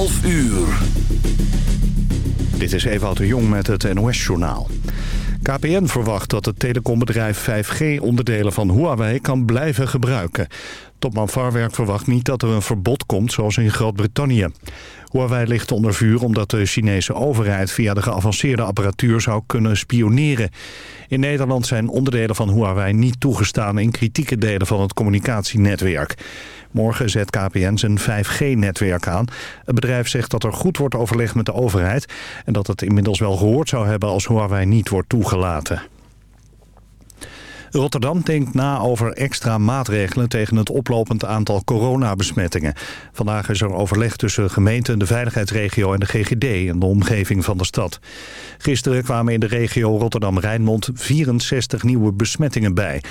12 uur. Dit is Ewout de Jong met het NOS-journaal. KPN verwacht dat het telecombedrijf 5G onderdelen van Huawei kan blijven gebruiken. Topman Farwerk verwacht niet dat er een verbod komt zoals in Groot-Brittannië. Huawei ligt onder vuur omdat de Chinese overheid via de geavanceerde apparatuur zou kunnen spioneren. In Nederland zijn onderdelen van Huawei niet toegestaan in kritieke delen van het communicatienetwerk. Morgen zet KPN zijn 5G-netwerk aan. Het bedrijf zegt dat er goed wordt overlegd met de overheid... en dat het inmiddels wel gehoord zou hebben als Huawei niet wordt toegelaten. Rotterdam denkt na over extra maatregelen tegen het oplopend aantal coronabesmettingen. Vandaag is er overleg tussen de gemeente, de veiligheidsregio en de GGD en de omgeving van de stad. Gisteren kwamen in de regio Rotterdam-Rijnmond 64 nieuwe besmettingen bij.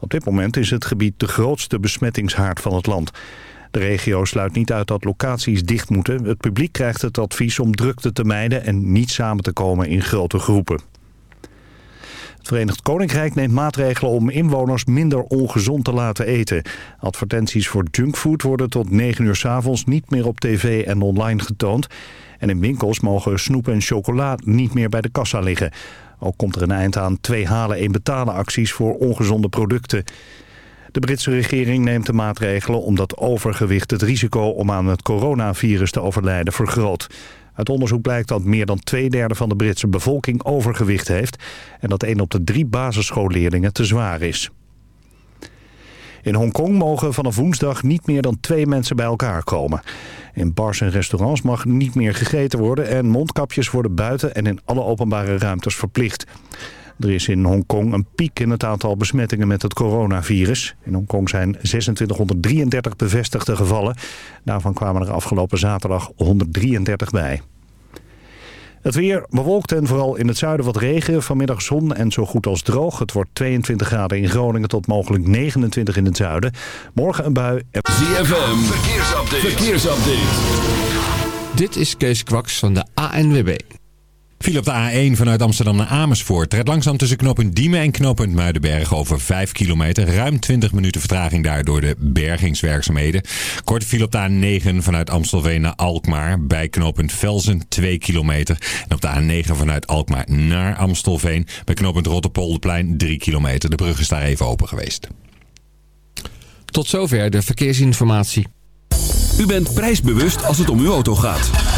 Op dit moment is het gebied de grootste besmettingshaard van het land. De regio sluit niet uit dat locaties dicht moeten. Het publiek krijgt het advies om drukte te mijden en niet samen te komen in grote groepen. Het Verenigd Koninkrijk neemt maatregelen om inwoners minder ongezond te laten eten. Advertenties voor junkfood worden tot 9 uur s avonds niet meer op tv en online getoond. En in winkels mogen snoep en chocola niet meer bij de kassa liggen. Ook komt er een eind aan twee halen één betalen acties voor ongezonde producten. De Britse regering neemt de maatregelen omdat overgewicht het risico om aan het coronavirus te overlijden vergroot. Uit onderzoek blijkt dat meer dan twee derde van de Britse bevolking overgewicht heeft... en dat één op de drie basisschoolleerlingen te zwaar is. In Hongkong mogen vanaf woensdag niet meer dan twee mensen bij elkaar komen. In bars en restaurants mag niet meer gegeten worden... en mondkapjes worden buiten en in alle openbare ruimtes verplicht. Er is in Hongkong een piek in het aantal besmettingen met het coronavirus. In Hongkong zijn 2633 bevestigde gevallen. Daarvan kwamen er afgelopen zaterdag 133 bij. Het weer bewolkt en vooral in het zuiden wat regen. Vanmiddag zon en zo goed als droog. Het wordt 22 graden in Groningen tot mogelijk 29 in het zuiden. Morgen een bui. ZFM, verkeersupdate. verkeersupdate. Dit is Kees Kwaks van de ANWB. Viel op de A1 vanuit Amsterdam naar Amersfoort. Red langzaam tussen knooppunt Diemen en knooppunt Muidenberg over 5 kilometer. Ruim 20 minuten vertraging daar door de bergingswerkzaamheden. Kort viel op de A9 vanuit Amstelveen naar Alkmaar. Bij knooppunt Velzen 2 kilometer. En op de A9 vanuit Alkmaar naar Amstelveen. Bij knooppunt Rotterpolderplein 3 kilometer. De brug is daar even open geweest. Tot zover de verkeersinformatie. U bent prijsbewust als het om uw auto gaat.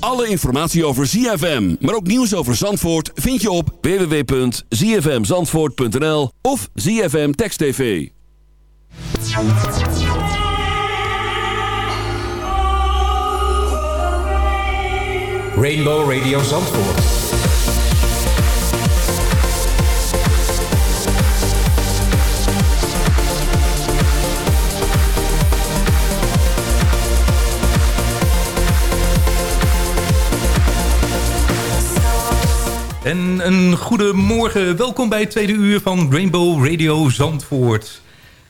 Alle informatie over ZFM, maar ook nieuws over Zandvoort... vind je op www.zfmzandvoort.nl of ZFM Text TV. Rainbow Radio Zandvoort. En een goede morgen. Welkom bij het tweede uur van Rainbow Radio Zandvoort.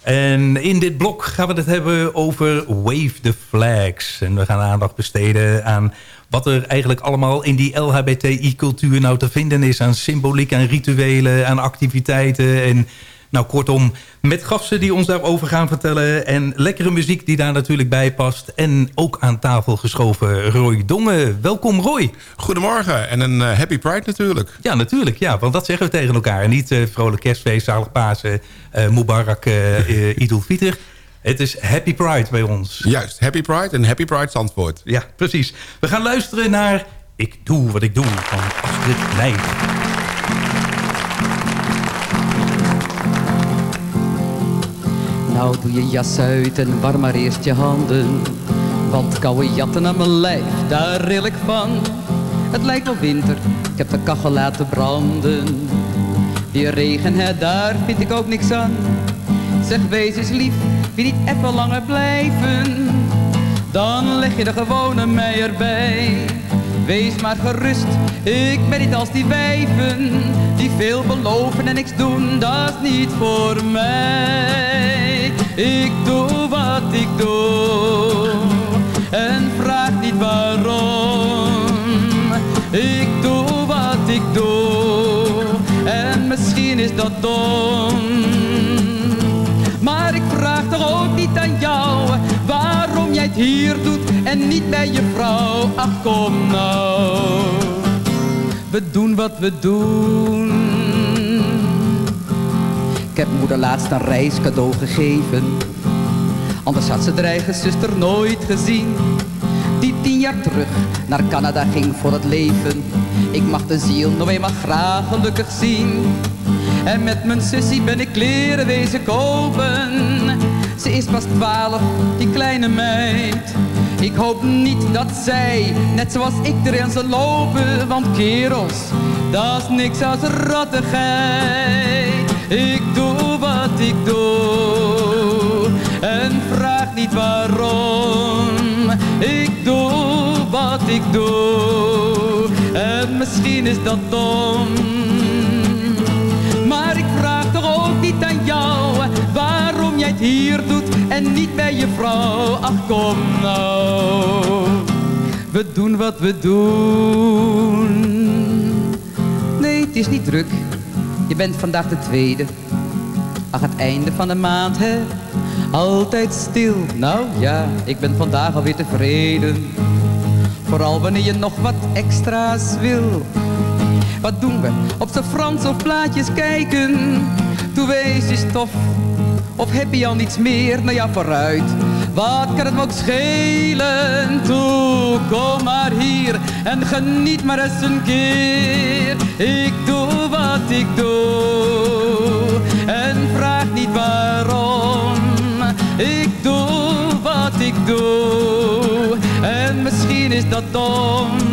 En in dit blok gaan we het hebben over Wave the Flags. En we gaan aandacht besteden aan wat er eigenlijk allemaal in die LHBTI-cultuur nou te vinden is. Aan symboliek, aan rituelen, aan activiteiten. En nou kortom, met gasten die ons daarover gaan vertellen. En lekkere muziek die daar natuurlijk bij past. En ook aan tafel geschoven Roy Dongen. Welkom Roy. Goedemorgen en een eh, happy pride natuurlijk. Ja, natuurlijk. Ja, want dat zeggen we tegen elkaar. Niet eh, vrolijk kerstfeest, zalig Pasen, eh Mubarak, eh, Idul Fitr. Het is Happy Pride bij ons. Juist, happy pride en happy pride Zandvoort. Ja, precies. We gaan luisteren naar Ik doe wat ik doe van Astrid Nijt. Nou doe je jas uit en warm maar eerst je handen. Want koude jatten aan mijn lijf, daar ril ik van. Het lijkt wel winter, ik heb de kachel laten branden. Die regen, hè, daar vind ik ook niks aan. Zeg, wees eens lief, wil niet even langer blijven? Dan leg je de gewone mij erbij. Wees maar gerust, ik ben niet als die wijven. Die veel beloven en niks doen, dat is niet voor mij. Ik doe wat ik doe en vraag niet waarom. Ik doe wat ik doe en misschien is dat dom. Maar ik vraag toch ook niet aan jou waarom jij het hier doet niet bij je vrouw. Ach kom nou, we doen wat we doen. Ik heb moeder laatst een reiscadeau gegeven. Anders had ze haar eigen zuster nooit gezien. Die tien jaar terug naar Canada ging voor het leven. Ik mag de ziel nog eenmaal graag gelukkig zien. En met mijn sussie ben ik kleren wezen kopen. Ze is pas twaalf, die kleine meid. Ik hoop niet dat zij, net zoals ik, erin zal lopen. Want kerels, dat is niks als rattigheid. Ik doe wat ik doe en vraag niet waarom. Ik doe wat ik doe en misschien is dat dom. Maar ik vraag toch ook niet aan jou waarom jij het hier doet je vrouw. Ach kom nou, we doen wat we doen. Nee, het is niet druk. Je bent vandaag de tweede. Ach, het einde van de maand, hè? Altijd stil. Nou ja, ik ben vandaag alweer tevreden. Vooral wanneer je nog wat extra's wil. Wat doen we? Op z'n Frans of plaatjes kijken. Toen wees je stof. Of heb je al niets meer? Nou ja, vooruit. Wat kan het me ook schelen? Toe, kom maar hier en geniet maar eens een keer. Ik doe wat ik doe en vraag niet waarom. Ik doe wat ik doe en misschien is dat dom.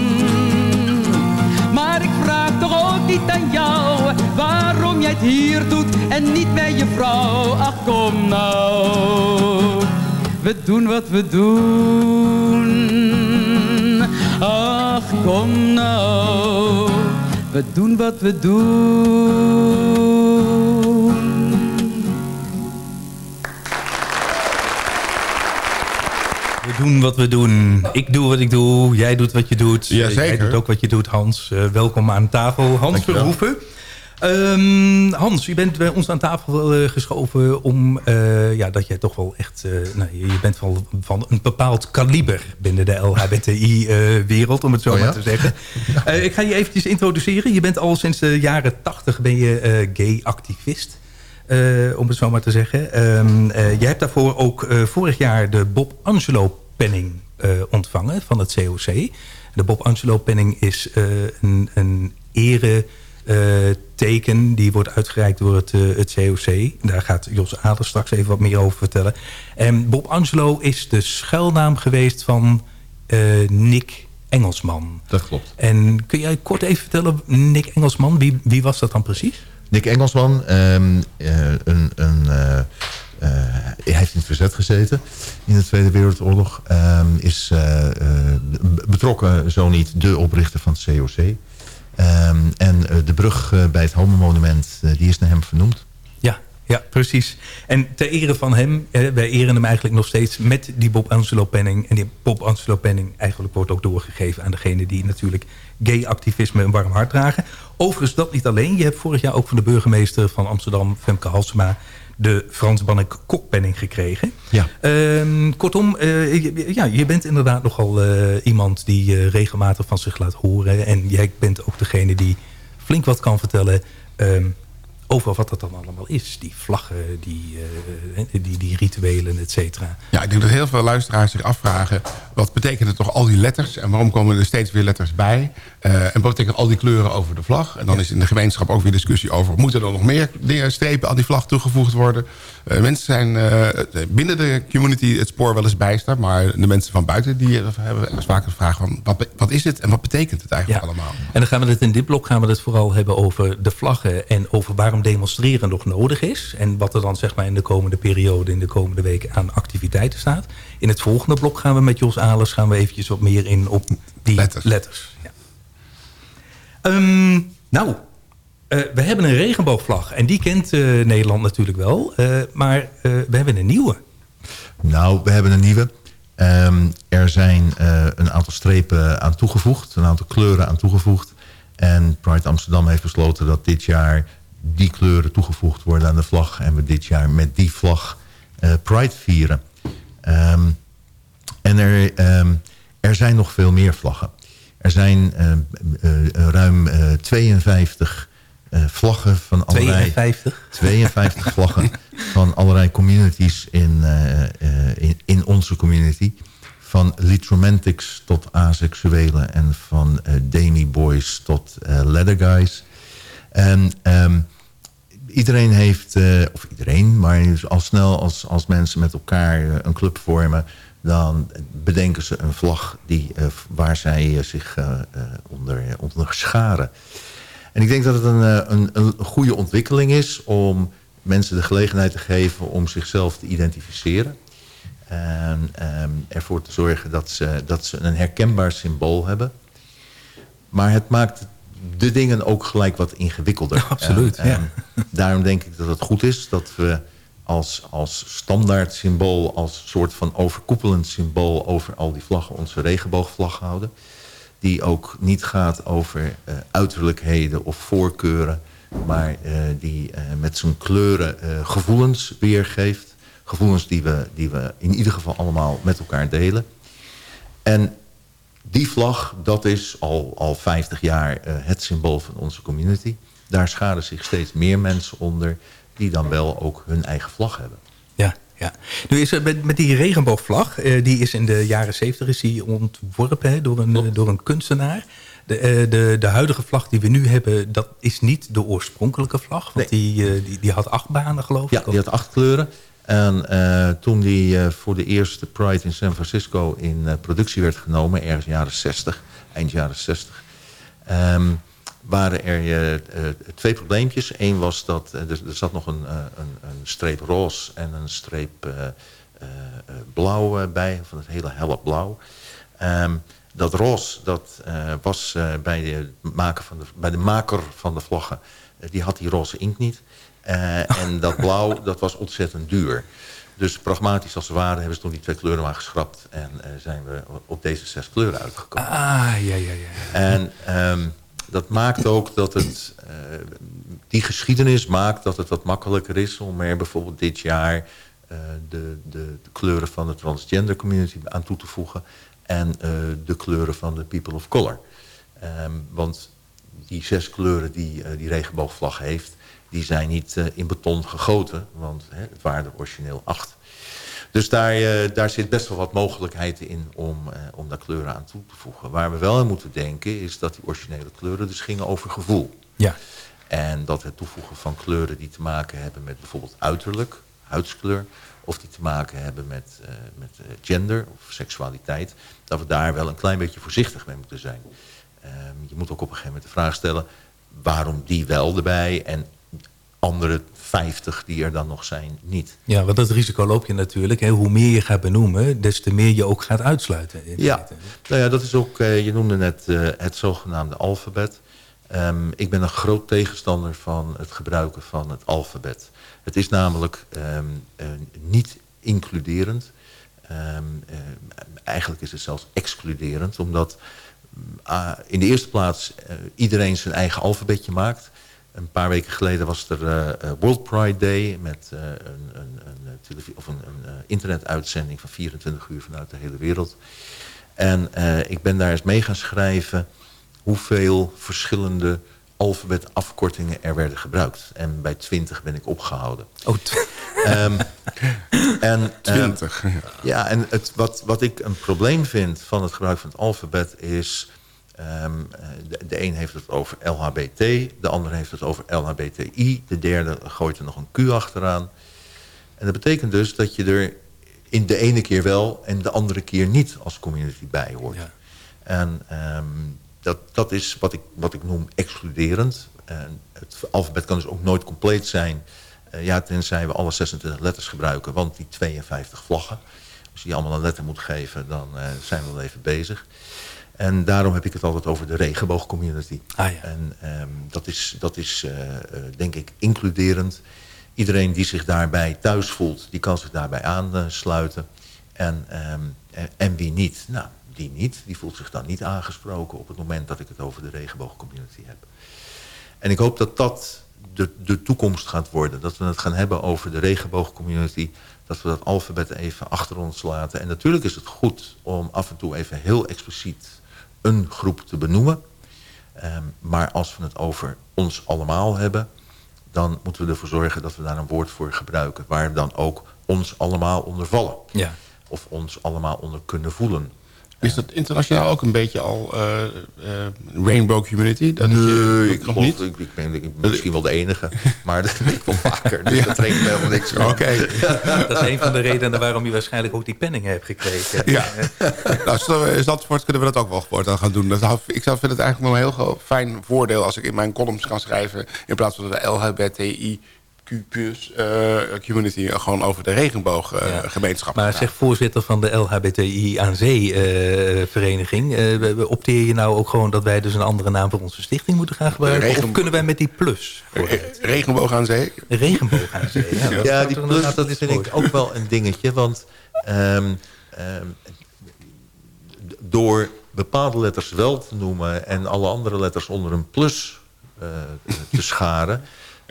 Jij het hier doet en niet bij je vrouw. Ach kom nou, we doen wat we doen. Ach kom nou, we doen wat we doen. We doen wat we doen. Ik doe wat ik doe. Jij doet wat je doet. Jazeker. Jij doet ook wat je doet, Hans. Eh, welkom aan tafel. Hans Dankjewel. Verhoeven. Ehm, Hans, je bent bij ons aan tafel eh, geschoven om... eh, ja, dat jij toch wel echt... eh, nou, je bent wel van een bepaald kaliber binnen de LHBTI-wereld, om het zo Oh ja? maar te zeggen. Ik ga je eventjes introduceren. Je bent al sinds de jaren tachtig ben je gay-activist. om het zo maar te zeggen. Ehm, eh, je hebt daarvoor ook vorig jaar de Bob Angelo penning eh, ontvangen van het COC. De Bob Angelo penning is een, een ere teken die wordt uitgereikt door het, eh, het COC. Daar gaat Jos Ader straks even wat meer over vertellen. En Bob Angelo is de schuilnaam geweest van eh, Nick Engelsman. Dat klopt. En kun jij kort even vertellen, Nick Engelsman, wie, wie was dat dan precies? Nick Engelsman, ehm, eh, een, een, eh, eh, hij heeft in het verzet gezeten in de Tweede Wereldoorlog. ehm, is eh, eh, betrokken, zo niet, de oprichter van het COC. Ehm, en eh, de brug eh, bij het Homo-monument, eh, die is naar hem vernoemd. Ja, ja, precies. En ter ere van hem, wij eren hem eigenlijk nog steeds met die Bob Angelo penning. En die Bob Angelo penning eigenlijk wordt ook doorgegeven aan degene die natuurlijk gay-activisme een warm hart dragen. Overigens dat niet alleen. Je hebt vorig jaar ook van de burgemeester van Amsterdam, Femke Halsema, de Frans Bannek Kokpenning gekregen. Ja. Ehm, kortom, eh, je- ja, je bent inderdaad nogal eh, iemand die eh, regelmatig van zich laat horen. En jij bent ook degene die flink wat kan vertellen ehm, over wat dat dan allemaal is. Die vlaggen, die, eh, die, die rituelen, et cetera. Ja, ik denk dat heel veel luisteraars zich afvragen... wat betekenen toch al die letters en waarom komen er steeds weer letters bij? Eh, en wat betekenen al die kleuren over de vlag? En dan is in de gemeenschap ook weer discussie over... moeten er nog meer dingen, strepen aan die vlag toegevoegd worden? Eh, mensen zijn eh, binnen de community het spoor wel eens bijster... maar de mensen van buiten die hebben vaak de vraag van... Wat, wat is het en wat betekent het eigenlijk allemaal? En dan gaan we het in dit blok gaan we het vooral hebben over de vlaggen... en over waarom demonstreren nog nodig is. En wat er dan zeg maar in de komende periode, in de komende weken aan activiteiten staat. In het volgende blok gaan we met Jos Alers gaan we eventjes wat meer in op die letters. ja. Ehm, nou, eh, we hebben een regenboogvlag. En die kent eh, Nederland natuurlijk wel. Eh, maar we hebben een nieuwe. Nou, we hebben een nieuwe. Ehm, er zijn een aantal strepen aan toegevoegd, een aantal kleuren aan toegevoegd. En Pride Amsterdam heeft besloten dat dit jaar die kleuren toegevoegd worden aan de vlag. En we dit jaar met die vlag eh, Pride vieren. Ehm, en er, ehm, er zijn nog veel meer vlaggen. Er zijn eh, eh, eh, ruim eh, 52 eh, vlaggen van allerlei... 52? 52 vlaggen van allerlei communities in, in, in onze community. Van litromantics tot asexuelen en van eh demi-boys tot eh leather guys. En ehm, iedereen heeft, eh, of iedereen, maar al snel als, als mensen met elkaar eh, een club vormen... dan bedenken ze een vlag die, eh, waar zij zich onder, onder scharen. En ik denk dat het een, een, goede ontwikkeling is om mensen de gelegenheid te geven om zichzelf te identificeren. En ehm, ervoor te zorgen dat ze, dat ze een herkenbaar symbool hebben. Maar het maakt de dingen ook gelijk wat ingewikkelder. Absoluut, ja. daarom denk ik dat het goed is dat we als, als standaard symbool, als soort van overkoepelend symbool over al die vlaggen onze regenboogvlag houden. Die ook niet gaat over eh, uiterlijkheden of voorkeuren, maar eh, die eh, met zijn kleuren gevoelens weergeeft. Gevoelens die we, die we in ieder geval allemaal met elkaar delen. En die vlag, dat is al, al 50 jaar eh, het symbool van onze community. Daar scharen zich steeds meer mensen onder die dan wel ook hun eigen vlag hebben. Ja, ja. Nu is er met, met die regenboogvlag, eh, die is in de jaren 70 is die ontworpen hè, door, een, door een kunstenaar. De, eh, de, de huidige vlag die we nu hebben, dat is niet de oorspronkelijke vlag. Want die, die, die had acht banen, geloof Ja, ik. die had acht kleuren. En eh, toen die eh, voor de eerste Pride in San Francisco in eh, productie werd genomen, ergens jaren 60, eind jaren 60, ehm, waren er twee probleempjes. Eén was dat er, zat nog een, een, een streep roze en een streep blauw bij, van het hele helle blauw. Ehm, dat roze, dat was bij, de maker van de, bij de maker van de vlaggen, die had die roze inkt niet. Eh, en dat blauw, dat was ontzettend duur. Dus pragmatisch als ze waren, hebben ze toen die twee kleuren maar geschrapt. En eh, zijn we op deze zes kleuren uitgekomen. Ah, ja, ja, ja. En ehm, dat maakt ook dat het... eh, die geschiedenis maakt dat het wat makkelijker is... om er bijvoorbeeld dit jaar de, de, de kleuren van de transgender community aan toe te voegen... en de kleuren van de people of color. Ehm, want die zes kleuren die die regenboogvlag heeft... die zijn niet eh, in beton gegoten, want hè, het waren er origineel acht. Dus daar, eh, daar zit best wel wat mogelijkheden in om, eh, om daar kleuren aan toe te voegen. Waar we wel aan moeten denken is dat die originele kleuren dus gingen over gevoel. Ja. En dat het toevoegen van kleuren die te maken hebben met bijvoorbeeld uiterlijk, huidskleur... of die te maken hebben met, met gender of seksualiteit... dat we daar wel een klein beetje voorzichtig mee moeten zijn. Ehm, je moet ook op een gegeven moment de vraag stellen... waarom die wel erbij en andere 50 die er dan nog zijn niet. Ja, want dat risico loop je natuurlijk. Hè. Hoe meer je gaat benoemen, des te meer je ook gaat uitsluiten. Ja, nou ja, dat is ook, eh, je noemde net eh, het zogenaamde alfabet. Ehm, ik ben een groot tegenstander van het gebruiken van het alfabet. Het is namelijk ehm, eh, niet includerend. Ehm, eh, eigenlijk is het zelfs excluderend, omdat mm, ah, in de eerste plaats iedereen zijn eigen alfabetje maakt. Een paar weken geleden was er eh, eh, World Pride Day met eh, een, een, een, of een, een eh, internetuitzending van 24 uur vanuit de hele wereld. En eh, ik ben daar eens mee gaan schrijven hoeveel verschillende alfabetafkortingen er werden gebruikt. En bij 20 ben ik opgehouden. Oh, Ehm, en, ehm, 20, ja. ja, en het, wat, wat ik een probleem vind van het gebruik van het alfabet is... ehm, eh, de, de een heeft het over LHBT, de ander heeft het over LHBTI... de derde gooit er nog een Q achteraan. En dat betekent dus dat je er in de ene keer wel... en de andere keer niet als community bij hoort. En ehm, dat, dat is wat ik, wat ik noem excluderend. En het alfabet kan dus ook nooit compleet zijn... Eh, ja, tenzij we alle 26 letters gebruiken, want die 52 vlaggen. Als je die allemaal een letter moet geven, dan eh, zijn we wel even bezig. En daarom heb ik het altijd over de regenboogcommunity. Ah, ja. En ehm, dat is, dat is eh, eh, denk ik, includerend. Iedereen die zich daarbij thuis voelt, die kan zich daarbij aansluiten. En, ehm, en, en wie niet? Nou, die niet. Die voelt zich dan niet aangesproken op het moment dat ik het over de regenboogcommunity heb. En ik hoop dat dat de, de toekomst gaat worden. Dat we het gaan hebben over de regenboogcommunity. Dat we dat alfabet even achter ons laten. En natuurlijk is het goed om af en toe even heel expliciet een groep te benoemen. Ehm, maar als we het over ons allemaal hebben... dan moeten we ervoor zorgen dat we daar een woord voor gebruiken... waar dan ook ons allemaal onder vallen. Ja. Of ons allemaal onder kunnen voelen. Is dat internationaal ook een beetje al eh, eh, Rainbow Community? Dat je- Nee, ik nog geloof, niet? ik, ik ben, ik ben misschien wel de enige. Maar dat denk ik wel vaker. Dus dat trekt me helemaal niks van. Oké. Dat is een van de redenen waarom je waarschijnlijk ook die penning hebt gekregen. Ja. nou, in Zandvoort kunnen we dat ook wel voortaan gaan doen. Dat, ik zou vind het eigenlijk wel een heel fijn voordeel... als ik in mijn columns kan schrijven... in plaats van de LHBTIQ eh, community... gewoon over de regenbooggemeenschap. Maar zeg voorzitter van de LHBTI aan Zee eh, vereniging. eh, opteer je nou ook gewoon dat wij dus een andere naam voor onze stichting moeten gaan gebruiken? Regen- Of kunnen wij met die plus? regenboog aan zee? Regenboog aan Zee. Ja, die plus, dat iets vind ik ook wel een dingetje. Want ehm, ehm, door bepaalde letters wel te noemen... en alle andere letters onder een plus eh, te scharen...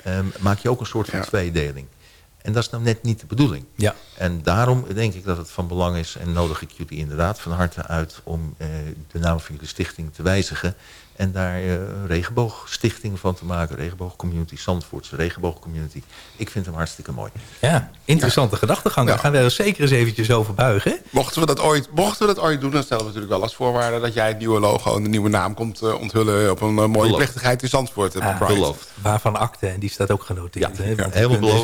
ehm, maak je ook een soort van tweedeling. En dat is nou net niet de bedoeling. Ja. En daarom denk ik dat het van belang is... en nodig ik jullie inderdaad van harte uit... om eh, de naam van jullie stichting te wijzigen... en daar eh, een regenboogstichting van te maken. Regenboogcommunity, Zandvoortse regenboogcommunity. Ik vind hem hartstikke mooi. Ja, interessante gedachtegang. Daar gaan we er zeker eens eventjes over buigen. Mochten we, dat ooit, mochten we dat ooit doen, dan stellen we natuurlijk wel als voorwaarde... dat jij het nieuwe logo en de nieuwe naam komt eh, onthullen... op een eh, mooie Beloofd. plechtigheid in Zandvoort. eh, Ah. Beloofd. Waarvan akte, en die staat ook genoteerd. hè? Want Helemaal beloofd.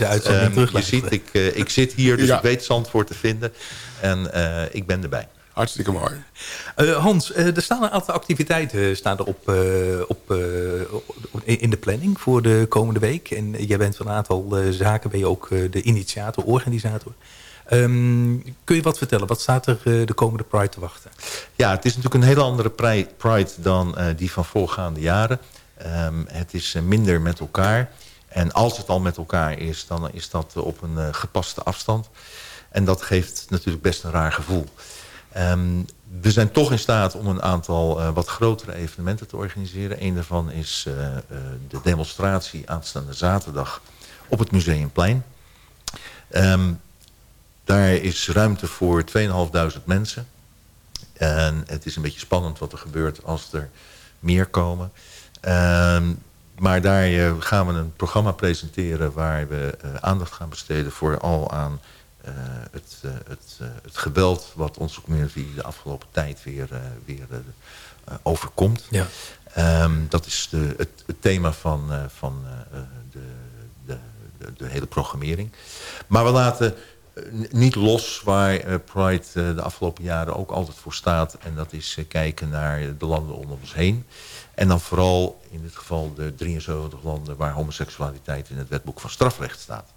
je ziet, ik, eh, ik zit hier, dus Ja. ik weet Zandvoort te vinden. En eh, ik ben erbij. Hartstikke mooi. Eh, Hans, eh, er staan een aantal activiteiten staan er op, eh, op, eh, in de planning voor de komende week. En jij bent van een aantal eh, zaken, ben je ook eh, de initiator, organisator. Ehm, kun je wat vertellen? Wat staat er eh, de komende Pride te wachten? Ja, het is natuurlijk een hele andere pri- Pride dan eh, die van voorgaande jaren. Ehm, het is eh, minder met elkaar. En als het al met elkaar is, dan is dat eh, op een eh, gepaste afstand. En dat geeft natuurlijk best een raar gevoel. Ehm, we zijn toch in staat om een aantal eh, wat grotere evenementen te organiseren. Een daarvan is eh, eh, de demonstratie aanstaande zaterdag op het Museumplein. Ehm, daar is ruimte voor 2.500 mensen. En het is een beetje spannend wat er gebeurt als er meer komen. Ehm, maar daar gaan we een programma presenteren waar we aandacht gaan besteden vooral aan eh, het, eh, het, eh, het geweld wat onze community de afgelopen tijd weer, eh, weer eh, eh, overkomt. Ja. Ehm, dat is de, het, het thema van, eh, van eh, eh, de, de, de, hele programmering. Maar we laten eh, niet los waar eh, Pride eh, de afgelopen jaren ook altijd voor staat. En dat is eh, kijken naar de landen om ons heen. En dan vooral in dit geval de 73 landen waar homoseksualiteit in het wetboek van strafrecht staat.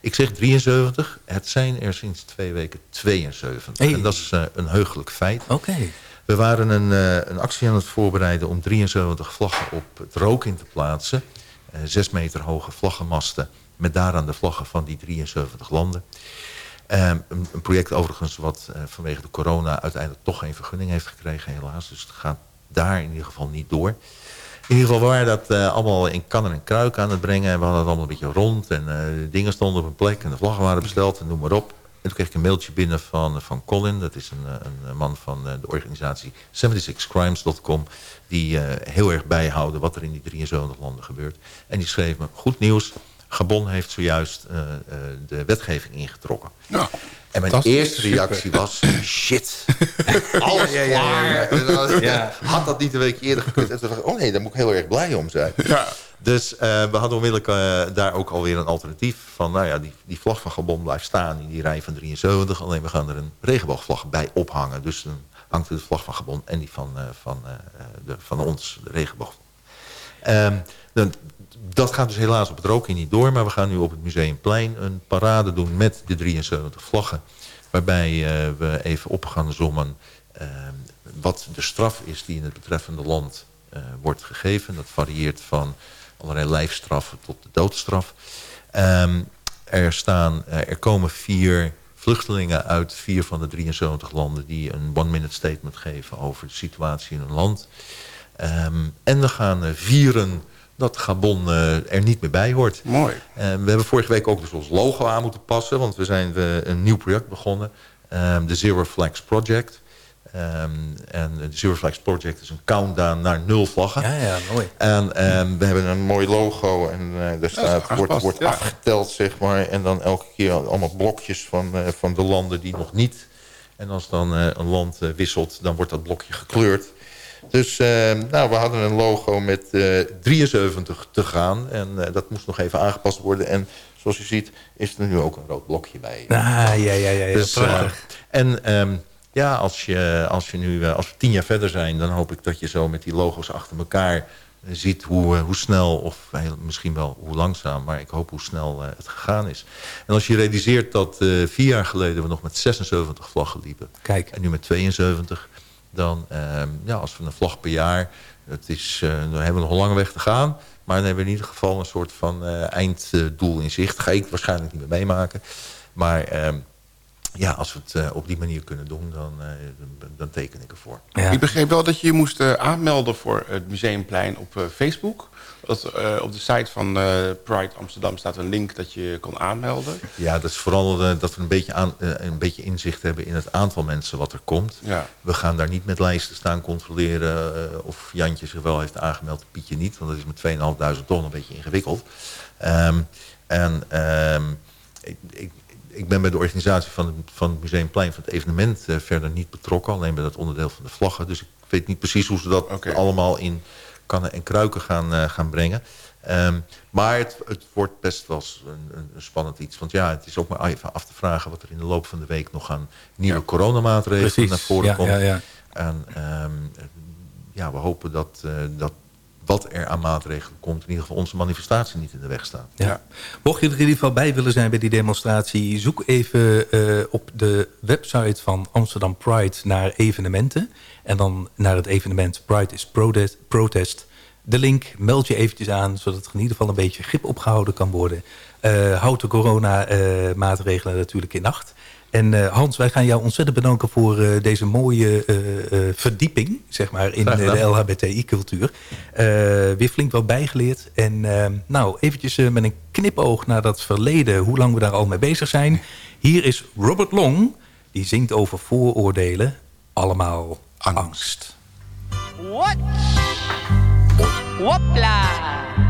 Ik zeg 73, het zijn er sinds twee weken 72. Hey. En dat is eh, een heugelijk feit. Oké. We waren een, eh, een actie aan het voorbereiden om 73 vlaggen op het rook in te plaatsen. Eh, zes meter hoge vlaggenmasten met daaraan de vlaggen van die 73 landen. Eh, een, project overigens wat eh, vanwege de corona uiteindelijk toch geen vergunning heeft gekregen helaas. Dus het gaat daar in ieder geval niet door. In ieder geval waren dat eh, allemaal in kannen en kruiken aan het brengen. En we hadden het allemaal een beetje rond. En eh, dingen stonden op een plek en de vlaggen waren besteld en noem maar op. toen kreeg ik een mailtje binnen van, van Colin. Dat is een, een man van de organisatie 76crimes.com. Die heel erg bijhouden wat er in die 73 landen gebeurt. En die schreef me, goed nieuws. Gabon heeft zojuist eh, eh, de wetgeving ingetrokken. Nou, En mijn eerste reactie super. was, shit, alles Ja. Had dat niet een week eerder gekund? En toen dacht ik, oh nee, daar moet ik heel erg blij om zijn. Ja. Dus eh, we hadden onmiddellijk daar ook alweer een alternatief van... nou ja, die, die vlag van Gabon blijft staan in die rij van 73... alleen we gaan er een regenboogvlag bij ophangen. Dus dan hangt de vlag van Gabon en die van, van, de, van ons, de regenboog. Ehm, dan, dat gaat dus helaas op het rookje niet door... maar we gaan nu op het Museumplein een parade doen met de 73 vlaggen... waarbij eh, we even op gaan zommen ehm, wat de straf is die in het betreffende land eh, wordt gegeven. Dat varieert van allerlei lijfstraffen tot de doodstraf. Ehm, er, staan, eh, er komen vier vluchtelingen uit vier van de 73 landen... die een one-minute statement geven over de situatie in hun land. Ehm, en we gaan eh, vieren dat Gabon eh, er niet meer bij hoort. Mooi. Eh, we hebben vorige week ook dus ons logo aan moeten passen... want we zijn we een nieuw project begonnen. ehm, de Zero Flags Project... Ehm, en de Zero Flags Project is een countdown naar nul vlaggen. Ja, ja, mooi. En ehm, we hebben een mooi logo en eh daar staat, wordt, wordt ja. afgeteld, zeg maar. En dan elke keer allemaal blokjes van, eh, van de landen die nog niet. En als dan eh, een land eh, wisselt, dan wordt dat blokje gekleurd. Dus ehm, nou, we hadden een logo met eh 73 te gaan. En eh, dat moest nog even aangepast worden. En zoals je ziet is er nu ook een rood blokje bij. Ah, ja, ja, ja, ja. Dus, eh, prachtig. en ehm, ja, als, je, als, je nu, eh, als we tien jaar verder zijn... dan hoop ik dat je zo met die logo's achter elkaar eh, ziet hoe, eh, hoe snel... of heel- misschien wel hoe langzaam, maar ik hoop hoe snel eh, het gegaan is. En als je realiseert dat eh, vier jaar geleden we nog met 76 vlaggen liepen... Kijk. en nu met 72, dan ehm, ja, als we een vlag per jaar... Het is, eh, dan hebben we nog een lange weg te gaan... maar dan hebben we in ieder geval een soort van eh, einddoel in zicht. Ga ik waarschijnlijk niet meer meemaken. Maar... ehm, ja, als we het eh, op die manier kunnen doen, dan, eh, dan, teken ik ervoor. Ja. Ik begreep wel dat je je moest aanmelden voor het Museumplein op eh, Facebook. Dat, eh, op de site van eh, Pride Amsterdam staat een link dat je kon aanmelden. Ja, dat is vooral eh, dat we een beetje, aan, een beetje inzicht hebben in het aantal mensen wat er komt. Ja. We gaan daar niet met lijsten staan controleren of Jantje zich wel heeft aangemeld, Pietje niet. Want dat is met 2.500 ton een beetje ingewikkeld. Ehm, en ehm, ik, ik, ik ben bij de organisatie van het, van het Museumplein van het evenement verder niet betrokken. Alleen bij dat onderdeel van de vlaggen. Dus ik weet niet precies hoe ze dat allemaal in kannen en kruiken gaan, eh, gaan brengen. Ehm, maar het, het wordt best wel een, een, spannend iets. Want ja, het is ook maar even af te vragen... wat er in de loop van de week nog aan nieuwe coronamaatregelen Precies. naar voren Ja, komt. ja, ja. En ehm, ja, we hopen dat, eh, dat wat er aan maatregelen komt... in ieder geval onze manifestatie niet in de weg staat. Ja. Mocht je er in ieder geval bij willen zijn bij die demonstratie... zoek even eh, op de website van Amsterdam Pride naar evenementen. En dan naar het evenement Pride is Protest. De link, meld je eventjes aan... zodat er in ieder geval een beetje grip opgehouden kan worden. Eh houd de corona-maatregelen natuurlijk in acht. En eh, Hans, wij gaan jou ontzettend bedanken voor eh, deze mooie eh, eh, verdieping... zeg maar, in de LHBTI-cultuur. Weer flink wat bijgeleerd. En eh, nou, eventjes met een knipoog naar dat verleden... hoe lang we daar al mee bezig zijn. Hier is Robert Long, die zingt over vooroordelen. Allemaal angst. What? Hopla!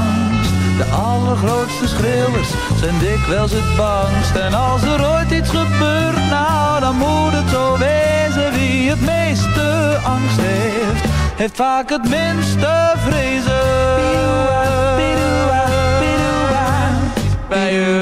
Allergrootste schreeuwers zijn dikwijls het bangst. En als er ooit iets gebeurt, nou dan moet het zo wezen. Wie het meeste angst heeft, heeft vaak het minste vrezen. Bij u,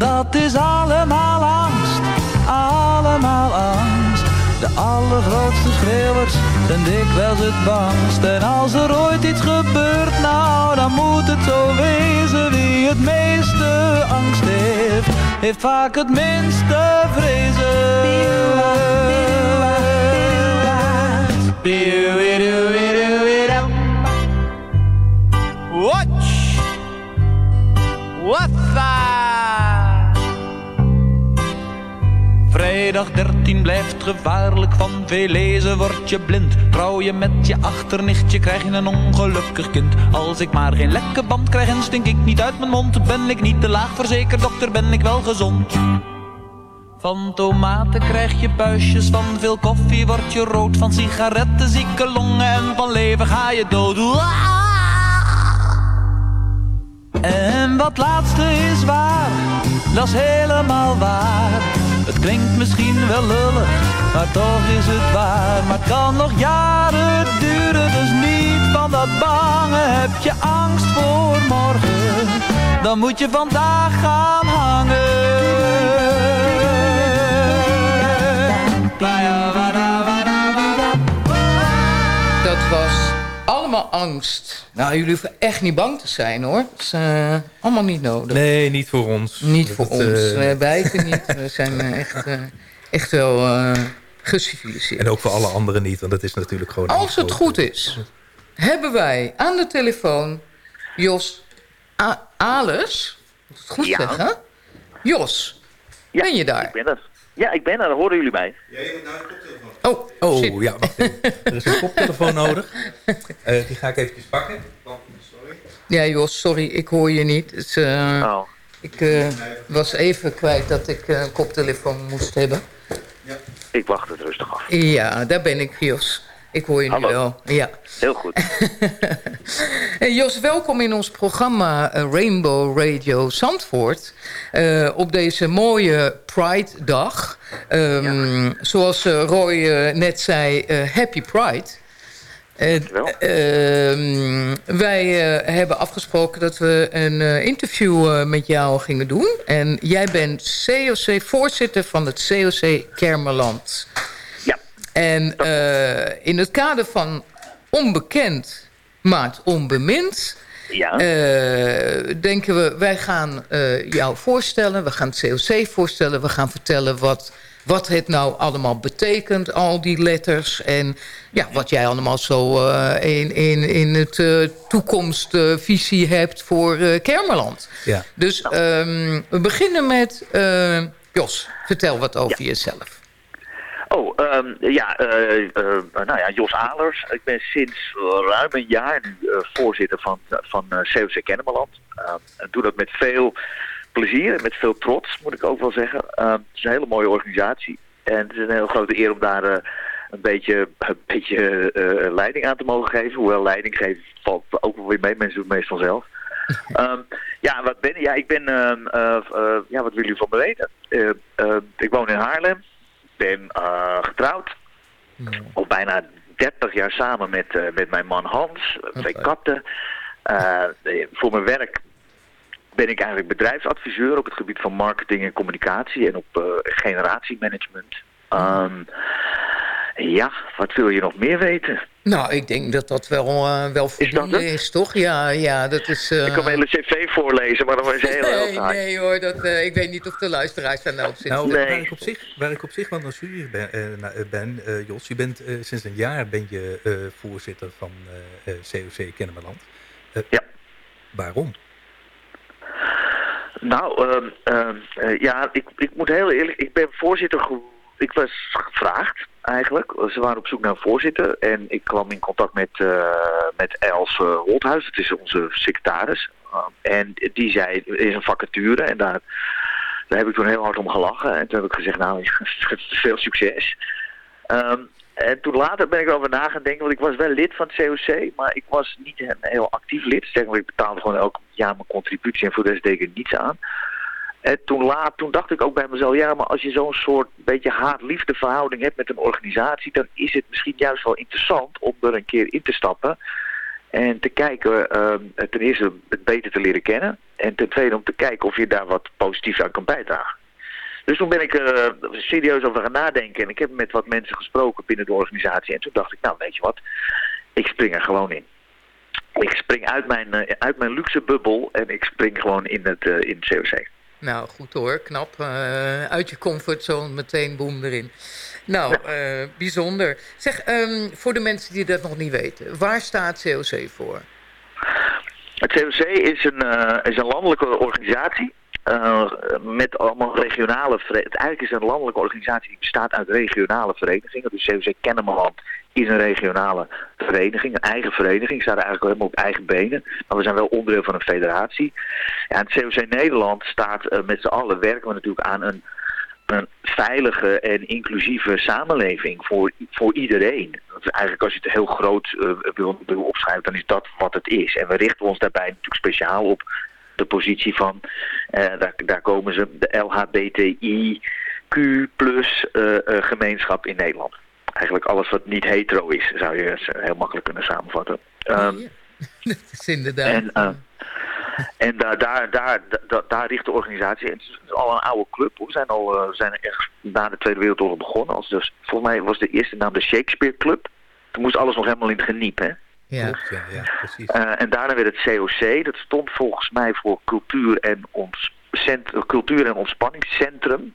Dat is allemaal angst, allemaal angst. De allergrootste schreeuwers zijn dikwijls het bangst. En als er ooit iets gebeurt, nou dan moet het zo wezen. Wie het meeste angst heeft, heeft vaak het minste vrezen. Watch! Vrijdag 13 blijft gevaarlijk, van veel lezen word je blind. Trouw je met je achternichtje, krijg je een ongelukkig kind. Als ik maar geen lekke band krijg en stink ik niet uit mijn mond, ben ik niet te laag verzekerd, dokter, ben ik wel gezond. Van tomaten krijg je buisjes, van veel koffie word je rood, van sigaretten zieke longen en van leven ga je dood. En wat laatste is waar, dat helemaal waar. Het klinkt misschien wel lullig, maar toch is het waar. Maar het kan nog jaren duren, dus niet van dat bange. Heb je angst voor morgen, dan moet je vandaag gaan hangen. Angst. Nou, jullie hoeven echt niet bang te zijn, hoor. Dat is eh, allemaal niet nodig. Nee, niet voor ons. Niet Dat voor het, ons. eh, Wij wijken niet. We zijn eh, echt, eh, echt wel eh, geciviliseerd. En ook voor alle anderen niet, want dat is natuurlijk gewoon... Als het goed is, hebben wij aan de telefoon Jos A Ales. Moet ik het goed Ja. zeggen? Jos, ben je daar? Ik ben er. Ja, ik ben er. Horen jullie mij? Oh, Oh, shit. ja, wacht even. Er is een koptelefoon nodig. Eh, die ga ik eventjes pakken. Ja, Jos, sorry, ik hoor je niet. Dus, eh, Oh. Ik eh, was even kwijt dat ik een koptelefoon moest hebben. Ik wacht het rustig af. Ja, daar ben ik, Jos. Ik hoor je nu Hallo. wel. Ja. Heel goed. Jos, welkom in ons programma eh, Rainbow Radio Zandvoort. Eh, op deze mooie Pride-dag. Ehm, Zoals eh, Roy net zei, Happy Pride. Ehm, wij hebben afgesproken dat we een interview met jou gingen doen. En jij bent COC-voorzitter van het COC Kermeland. En eh, in het kader van onbekend maakt onbemind... Ja. eh, denken we, wij gaan eh, jou voorstellen. We gaan het COC voorstellen. We gaan vertellen wat, wat het nou allemaal betekent, al die letters. En ja, wat jij allemaal zo eh, in, in, in het eh, toekomstvisie hebt voor eh, Kermeland. Ja. Dus ehm, we beginnen met... eh, Jos, vertel wat over jezelf. Oh, ehm, ja, eh, eh, nou ja, Jos Alers. Ik ben sinds ruim een jaar nu eh, voorzitter van, van COC Kennemerland. Ehm, en doe dat met veel plezier en met veel trots, moet ik ook wel zeggen. Ehm, het is een hele mooie organisatie. En het is een heel grote eer om daar een beetje, een beetje leiding aan te mogen geven. Hoewel leiding geven valt ook wel weer mee. Mensen doen het meestal zelf. Ja, wat ben ja, ik? ben, ja, wat willen jullie van me weten? Ik woon in Haarlem ben eh, getrouwd. Al bijna 30 jaar samen met, eh, met mijn man Hans. Twee katten. Eh, eh, voor mijn werk ben ik eigenlijk bedrijfsadviseur op het gebied van marketing en communicatie en op eh, generatiemanagement. Ehm, ja, wat wil je nog meer weten? Nou, ik denk dat dat wel, eh wel voldoende is, toch? Ja, ja, dat is... eh, Ik kan mijn hele cv voorlezen, maar dan is het heel heel Nee, saai. nee hoor, dat, eh, ik weet niet of de luisteraars daar nou op zitten. Nou, waar, ik op zich, waar ik op zich wel nieuwsgierig ben, ben eh, Jos, je bent eh, sinds een jaar ben je eh, voorzitter van eh, eh, COC Kennemerland. Eh, ja. Waarom? Nou, ehm, ehm, eh, ja, ik, ik moet heel eerlijk... Ik ben voorzitter... ge- Ik was gevraagd, eigenlijk. Ze waren op zoek naar een voorzitter. En ik kwam in contact met, eh, met Els eh, Holthuis. Het is onze secretaris. Uh, en die zei, er is een vacature. En daar Daar heb ik toen heel hard om gelachen. En toen heb ik gezegd, nou, veel succes. Ehm, en toen later ben ik erover na gaan denken, want ik was wel lid van het COC, maar ik was niet een heel actief lid. Zeg maar, ik betaalde gewoon elk jaar mijn contributie en voor de rest deed ik er niets aan. Toen, laat, toen dacht ik ook bij mezelf, ja, maar als je zo'n soort beetje haat-liefde verhouding hebt met een organisatie, dan is het misschien juist wel interessant om er een keer in te stappen. En te kijken, ehm, ten eerste het beter te leren kennen. En ten tweede om te kijken of je daar wat positiefs aan kan bijdragen. Dus toen ben ik er serieus over gaan nadenken. En ik heb met wat mensen gesproken binnen de organisatie. En toen dacht ik, nou weet je wat, ik spring er gewoon in. Ik spring uit mijn, eh, uit mijn luxe bubbel en ik spring gewoon in het, eh, in het COC. Nou, goed hoor. Knap. Eh, uit je comfortzone meteen boem erin. Nou, eh, bijzonder. Zeg, ehm, voor de mensen die dat nog niet weten. Waar staat COC voor? Het COC is een, eh, is een landelijke organisatie. met allemaal regionale verenigingen. Eigenlijk is het een landelijke organisatie die bestaat uit regionale verenigingen. Dus COC Kennemerland is een regionale vereniging, een eigen vereniging. Staat eigenlijk helemaal op eigen benen. Maar we zijn wel onderdeel van een federatie. Ja, het COC Nederland staat eh, met z'n allen werken we natuurlijk aan een een veilige en inclusieve samenleving voor, voor iedereen. Eigenlijk als je het heel groot eh, wil, opschrijven, dan is dat wat het is. En we richten ons daarbij natuurlijk speciaal op de positie van, eh, daar, daar komen ze, de LHBTIQ plus gemeenschap in Nederland. Eigenlijk alles wat niet hetero is, zou je het heel makkelijk kunnen samenvatten. Ehm, Dat is inderdaad. en, eh, en daar, daar, daar, daar, daar richt de organisatie. En het is al een oude club. We zijn al eh, we zijn echt na de Tweede Wereldoorlog begonnen. Als dus, volgens mij was de eerste naam de Shakespeare Club. Toen moest alles nog helemaal in het geniep, hè? Ja. ja, ja, precies. Eh, en daarna werd het COC. Dat stond volgens mij voor Cultuur en, ons, cent, Cultuur en Ontspanningscentrum.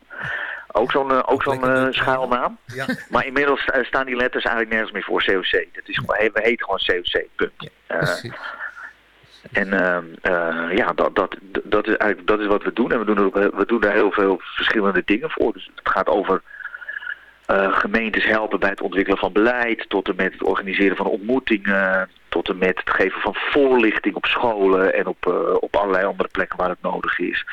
Ook zo'n eh, ook zo'n eh, schuilnaam. Ja. Maar inmiddels eh, staan die letters eigenlijk nergens meer voor COC. Dat is gewoon, we heten gewoon COC, punt. Eh, en ehm, eh, ja, dat, dat, dat, is eigenlijk, dat is wat we doen. En we doen, er we doen daar heel veel verschillende dingen voor. Dus het gaat over gemeentes helpen bij het ontwikkelen van beleid... tot en met het organiseren van ontmoetingen... tot en met het geven van voorlichting op scholen... en op, op allerlei andere plekken waar het nodig is.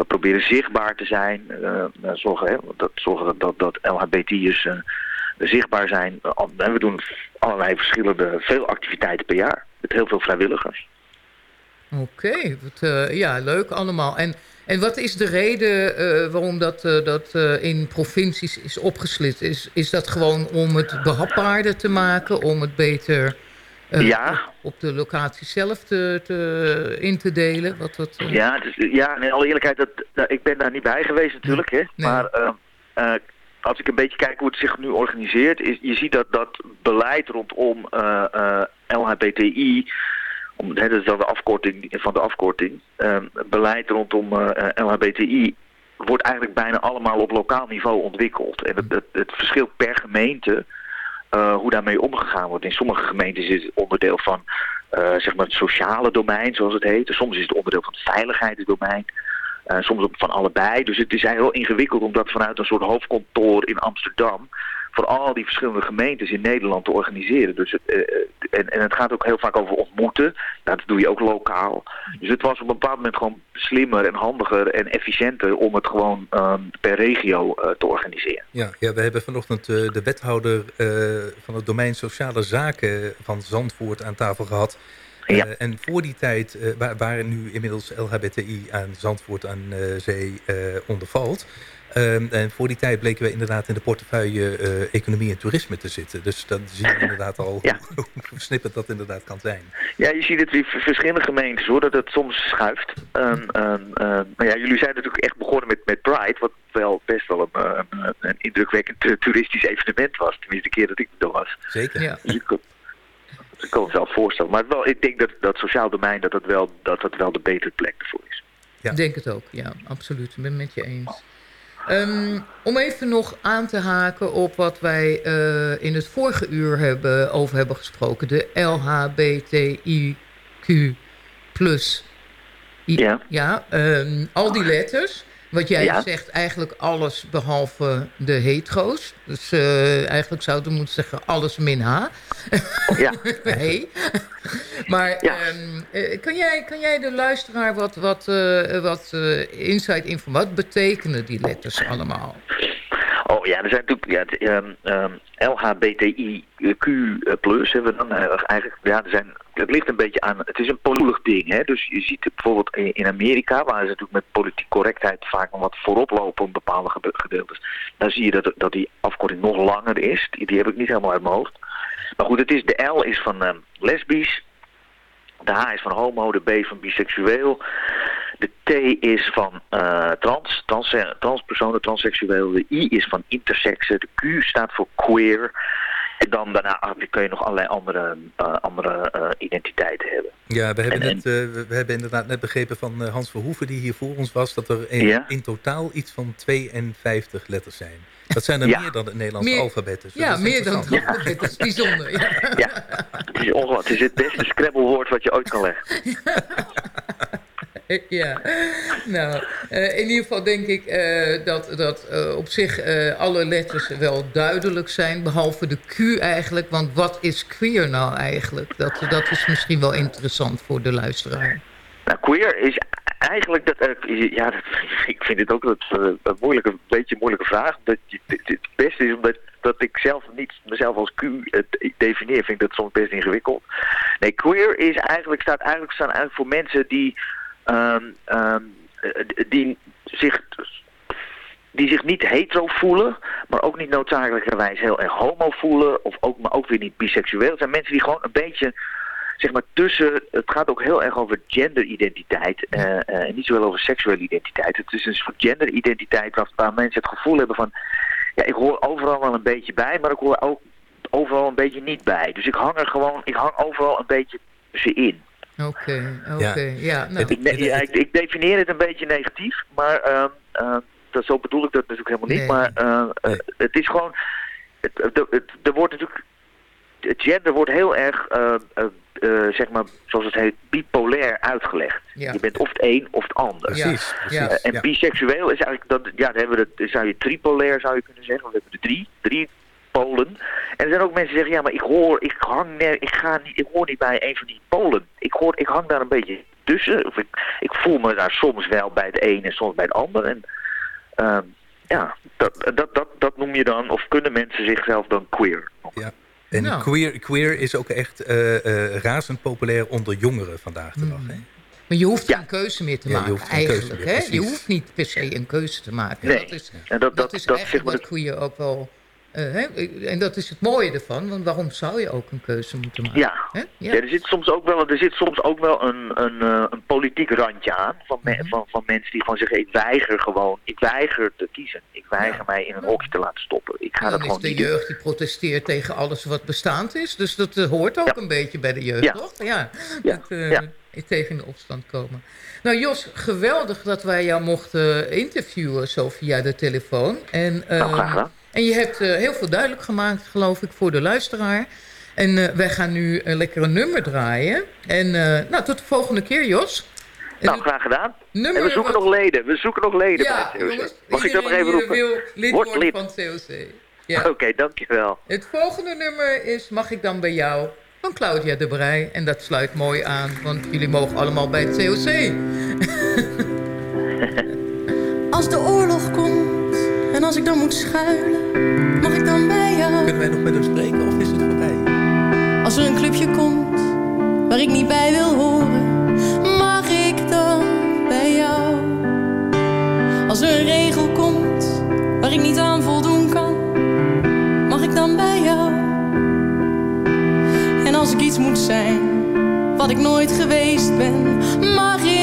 We proberen zichtbaar te zijn. eh, zorgen, hè, dat, zorgen dat, dat LHBT'ers eh, zichtbaar zijn. En we doen allerlei verschillende, veel activiteiten per jaar. Met heel veel vrijwilligers. Oké, eh, ja, leuk allemaal. En, en wat is de reden eh, waarom dat, eh, dat eh, in provincies is opgeslit? Is, is dat gewoon om het behapbaarder te maken, om het beter eh, Ja. op, op de locatie zelf te, te, in te delen? Wat, wat, eh, Ja, is, ja in alle eerlijkheid, dat, dat- ik ben daar niet bij geweest natuurlijk. Hè? Maar eh, eh, als ik een beetje kijk hoe het zich nu organiseert... Is, je ziet dat dat beleid rondom LHBTI... Om, hè, dat is dan de afkorting van de afkorting. eh, beleid rondom LHBTI wordt eigenlijk bijna allemaal op lokaal niveau ontwikkeld. En het, het, het verschilt per gemeente eh, hoe daarmee omgegaan wordt. In sommige gemeentes is het onderdeel van eh, zeg maar het sociale domein, zoals het heet. Soms is het onderdeel van het veiligheidsdomein. Eh, soms van allebei. Dus het is heel ingewikkeld om dat vanuit een soort hoofdkantoor in Amsterdam... voor al die verschillende gemeentes in Nederland te organiseren. Dus het, eh, eh, en, en het gaat ook heel vaak over ontmoeten. Nou, dat doe je ook lokaal. Dus het was op een bepaald moment gewoon slimmer en handiger en efficiënter... om het gewoon ehm, per regio eh, te organiseren. Ja, ja, we hebben vanochtend de wethouder van het domein Sociale Zaken van Zandvoort aan tafel gehad. Ja. En voor die tijd waar, waar nu inmiddels LHBTI aan Zandvoort aan zee ondervalt. Ehm, en voor die tijd bleken we inderdaad in de portefeuille eh, economie en toerisme te zitten. Dus dan zie je inderdaad al hoe, hoe versnipperd dat inderdaad kan zijn. Ja, je ziet het in verschillende gemeentes hoor, dat het soms schuift. Ehm, ehm, maar ja, jullie zijn natuurlijk echt begonnen met, met Pride, wat wel best wel een, eh, een, een indrukwekkend toeristisch evenement was. Tenminste, de keer dat ik er was. Zeker. Ja. Dus ik, kan- ik kan het zelf voorstellen. Maar wel, ik denk dat dat sociaal domein, dat dat wel, dat dat wel de betere plek ervoor is. Ik denk het ook, ja, absoluut. Ik ben het met je eens. Ehm, om even nog aan te haken op wat wij eh, in het vorige uur hebben, over hebben gesproken. De LHBTIQ plus. I- Ja. Ja, ehm, al die letters. Wat jij Ja. zegt, eigenlijk alles behalve de hetero's. Dus eh, eigenlijk zouden we moeten zeggen alles min H. Ja. nee. Maar ehm, eh, kan, jij, kan jij de luisteraar wat, wat, eh, wat eh, insight info... Wat betekenen die letters allemaal? Oh ja, er zijn natuurlijk ja, het, ehm, ehm, LHBTIQ eh, plus hebben we dan eh, eigenlijk. Ja, er zijn, het ligt een beetje aan. Het is een polig ding. Hè? Dus je ziet bijvoorbeeld in, Amerika, waar ze natuurlijk met politieke correctheid vaak nog wat voorop lopen op bepaalde gedeeltes. Dan zie je dat, dat die afkorting nog langer is. Die, die heb ik niet helemaal uit mijn hoofd. Maar goed, het is, de L is van ehm, lesbisch. De H is van homo, de B van biseksueel. De T is van eh, trans, trans, transpersonen, transseksueel. De I is van intersexe. De Q staat voor queer. En dan daarna ah, kun je nog allerlei andere, eh, andere eh, identiteiten hebben. Ja, we hebben, En- net, eh, we, hebben inderdaad net begrepen van eh, Hans Verhoeven, die hier voor ons was, dat er in, Ja. in totaal iets van 52 letters zijn. Dat zijn er Ja. meer dan het Nederlandse Meer- alfabet. Dus ja, meer dan het alfabet. Dat is bijzonder. Ja. Het is ongelooflijk. Het is het beste Scrabble-woord wat je ooit kan leggen. ja, nou, eh, in ieder geval denk ik eh, dat, dat eh, op zich alle letters wel duidelijk zijn, behalve de Q eigenlijk. Want wat is queer nou eigenlijk? Dat, dat is misschien wel interessant voor de luisteraar. Nou, queer is eigenlijk dat. ja, dat, ik vind het ook eh, een moeilijke, een beetje moeilijke vraag. Dat het, beste is omdat dat ik zelf niet mezelf als Q definieer, vind ik dat soms best ingewikkeld. Nee, queer is eigenlijk, staat eigenlijk, staan eigenlijk voor mensen die, ehm, ehm, eh, die zich die zich niet hetero voelen, maar ook niet noodzakelijkerwijs heel erg homo voelen, of ook, maar ook weer niet biseksueel. Het zijn mensen die gewoon een beetje, zeg maar, tussen, het gaat ook heel erg over genderidentiteit, eh, eh, en niet zoveel over seksuele identiteit. Het is een soort genderidentiteit waar, waar mensen het gevoel hebben van, ja, ik hoor overal wel een beetje bij, maar ik hoor ook overal een beetje niet bij. Dus ik hang er gewoon, ik hang overal een beetje tussenin. Oké, oké, ja. nou. Ik, ja, ik, ik definieer het een beetje negatief, maar ehm, ehm, dat, zo bedoel ik dat natuurlijk helemaal niet. Nee. Maar eh, eh, het is gewoon, het, het, het- er wordt natuurlijk, het gender wordt heel erg, eh, eh, zeg maar, zoals het heet, bipolair uitgelegd. Ja. Je bent of het een of het ander. Precies, en ja. biseksueel is eigenlijk, dat, ja, dan hebben we dat, zou je tripolair zou je kunnen zeggen, want we hebben er drie, drie polen. En er zijn ook mensen die zeggen, ja, maar ik hoor, ik hang ik ga niet, ik hoor niet bij een van die polen. Ik hoor, ik hang daar een beetje tussen. Of ik, ik voel me daar soms wel bij de een en soms bij de ander. En ehm, ja, dat, dat, dat, dat noem je dan, of kunnen mensen zichzelf dan queer noemen. Ja. En Nou. queer, queer is ook echt eh, eh, razend populair onder jongeren vandaag de dag. Hè? Maar je hoeft Ja. geen keuze meer te Ja, je maken, keuze eigenlijk. meer, hè? Je hoeft niet per se een keuze te maken. Nee. Dat is, En dat, dat, dat, is dat, eigenlijk zeg maar, wat queer ook wel... eh, hè? En dat is het mooie ervan, want waarom zou je ook een keuze moeten maken? Ja. Hè? Ja. er zit soms ook wel, er zit soms ook wel een, een, eh, een politiek randje aan van, me- Mhm. van, van mensen die gewoon zeggen, ik weiger gewoon, ik weiger te kiezen. Ik weiger mij in een hokje te laten stoppen. Ik ga dat dan is gewoon de niet doen. jeugd die protesteert tegen alles wat bestaand is. Dus dat eh, hoort ook Ja. een beetje bij de jeugd, Ja. toch? Ja, Ja, Dat, ja. tegen de opstand komen. Nou Jos, geweldig dat wij jou mochten interviewen zo via de telefoon. En, Nou, graag gedaan. En je hebt eh, heel veel duidelijk gemaakt, geloof ik, voor de luisteraar. En eh, wij gaan nu een lekkere nummer draaien. En eh, nou, tot de volgende keer, Jos. Nou, graag gedaan. nummer En we zoeken wat- nog leden. We zoeken nog leden Ja, bij het COC. jongens, Mag ik dat nog even roepen? wil lid Word worden lid. van het COC. Ja. Oké, dankjewel. Het volgende nummer is Mag ik dan bij jou? Van Claudia de Brij. En dat sluit mooi aan, want jullie mogen allemaal bij het COC. Als de oorlog komt en als ik dan moet schuilen, mag ik dan bij jou? Kunnen wij nog met hem spreken of is het voorbij? Als er een clubje komt waar ik niet bij wil horen, mag ik dan bij jou? Als er een regel komt waar ik niet aan voldoen kan, mag ik dan bij jou? En als ik iets moet zijn wat ik nooit geweest ben, mag ik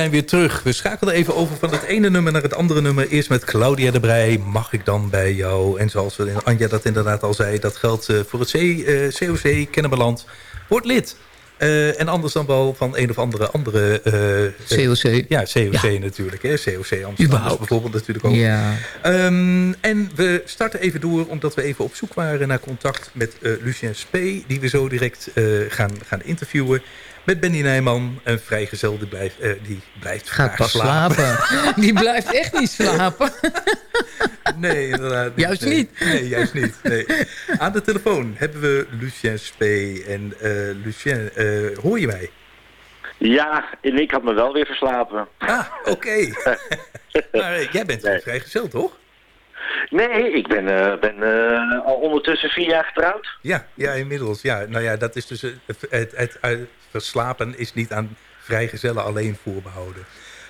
zijn weer terug. We schakelen even over van het ene nummer naar het andere nummer. Eerst met Claudia de Brij. Mag ik dan bij jou? En zoals we, Anja dat inderdaad al zei... dat geldt eh, voor het C, eh, COC Kennemerland. Word lid. Eh, en anders dan wel van een of andere... andere COC. ja, COC Ja. natuurlijk. Hè? COC Amsterdam bijvoorbeeld natuurlijk ook. Ja. Ehm, en we starten even door omdat we even op zoek waren naar contact met Lucien Spee... die we zo direct gaan, gaan interviewen. Met Benny Nijman, een vrijgezel die blijft, eh, die blijft Gaat pas slapen. Die blijft echt niet slapen. Nee, inderdaad. Juist Nee. niet. Nee, juist niet. Nee. Aan de telefoon hebben we Lucien Spee. En eh, Lucien, eh, hoor je mij? Ja, en ik had me wel weer verslapen. Ah, oké. maar jij bent nee. vrijgezel, toch? Nee, ik ben, eh, ben eh, al ondertussen vier jaar getrouwd. Ja, ja, inmiddels. Ja, nou ja, dat is dus het, het, het, het verslapen is niet aan vrijgezellen alleen voorbehouden.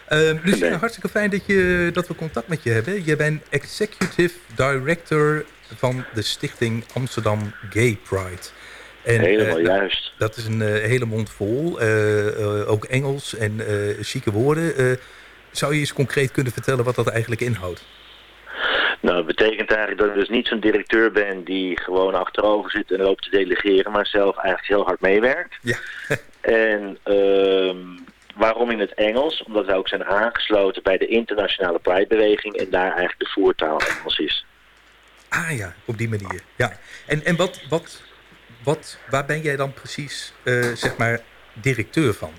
Uh, hartstikke fijn dat, je, dat we contact met je hebben. Je bent executive director van de stichting Amsterdam Gay Pride. En, Helemaal uh, juist. Dat is een uh, hele mond vol. Uh, ook Engels en chique woorden. zou je eens concreet kunnen vertellen wat dat eigenlijk inhoudt? Nou, dat betekent eigenlijk dat ik dus niet zo'n directeur ben die gewoon achterover zit en loopt te delegeren, maar zelf eigenlijk heel hard meewerkt. Ja. en uh, Waarom in het Engels? Omdat wij ook zijn aangesloten bij de internationale Pride-beweging en daar eigenlijk de voertaal Engels is. Ah ja, op die manier. Ja. En, en wat, wat, wat, waar ben jij dan precies, eh, zeg maar, directeur van?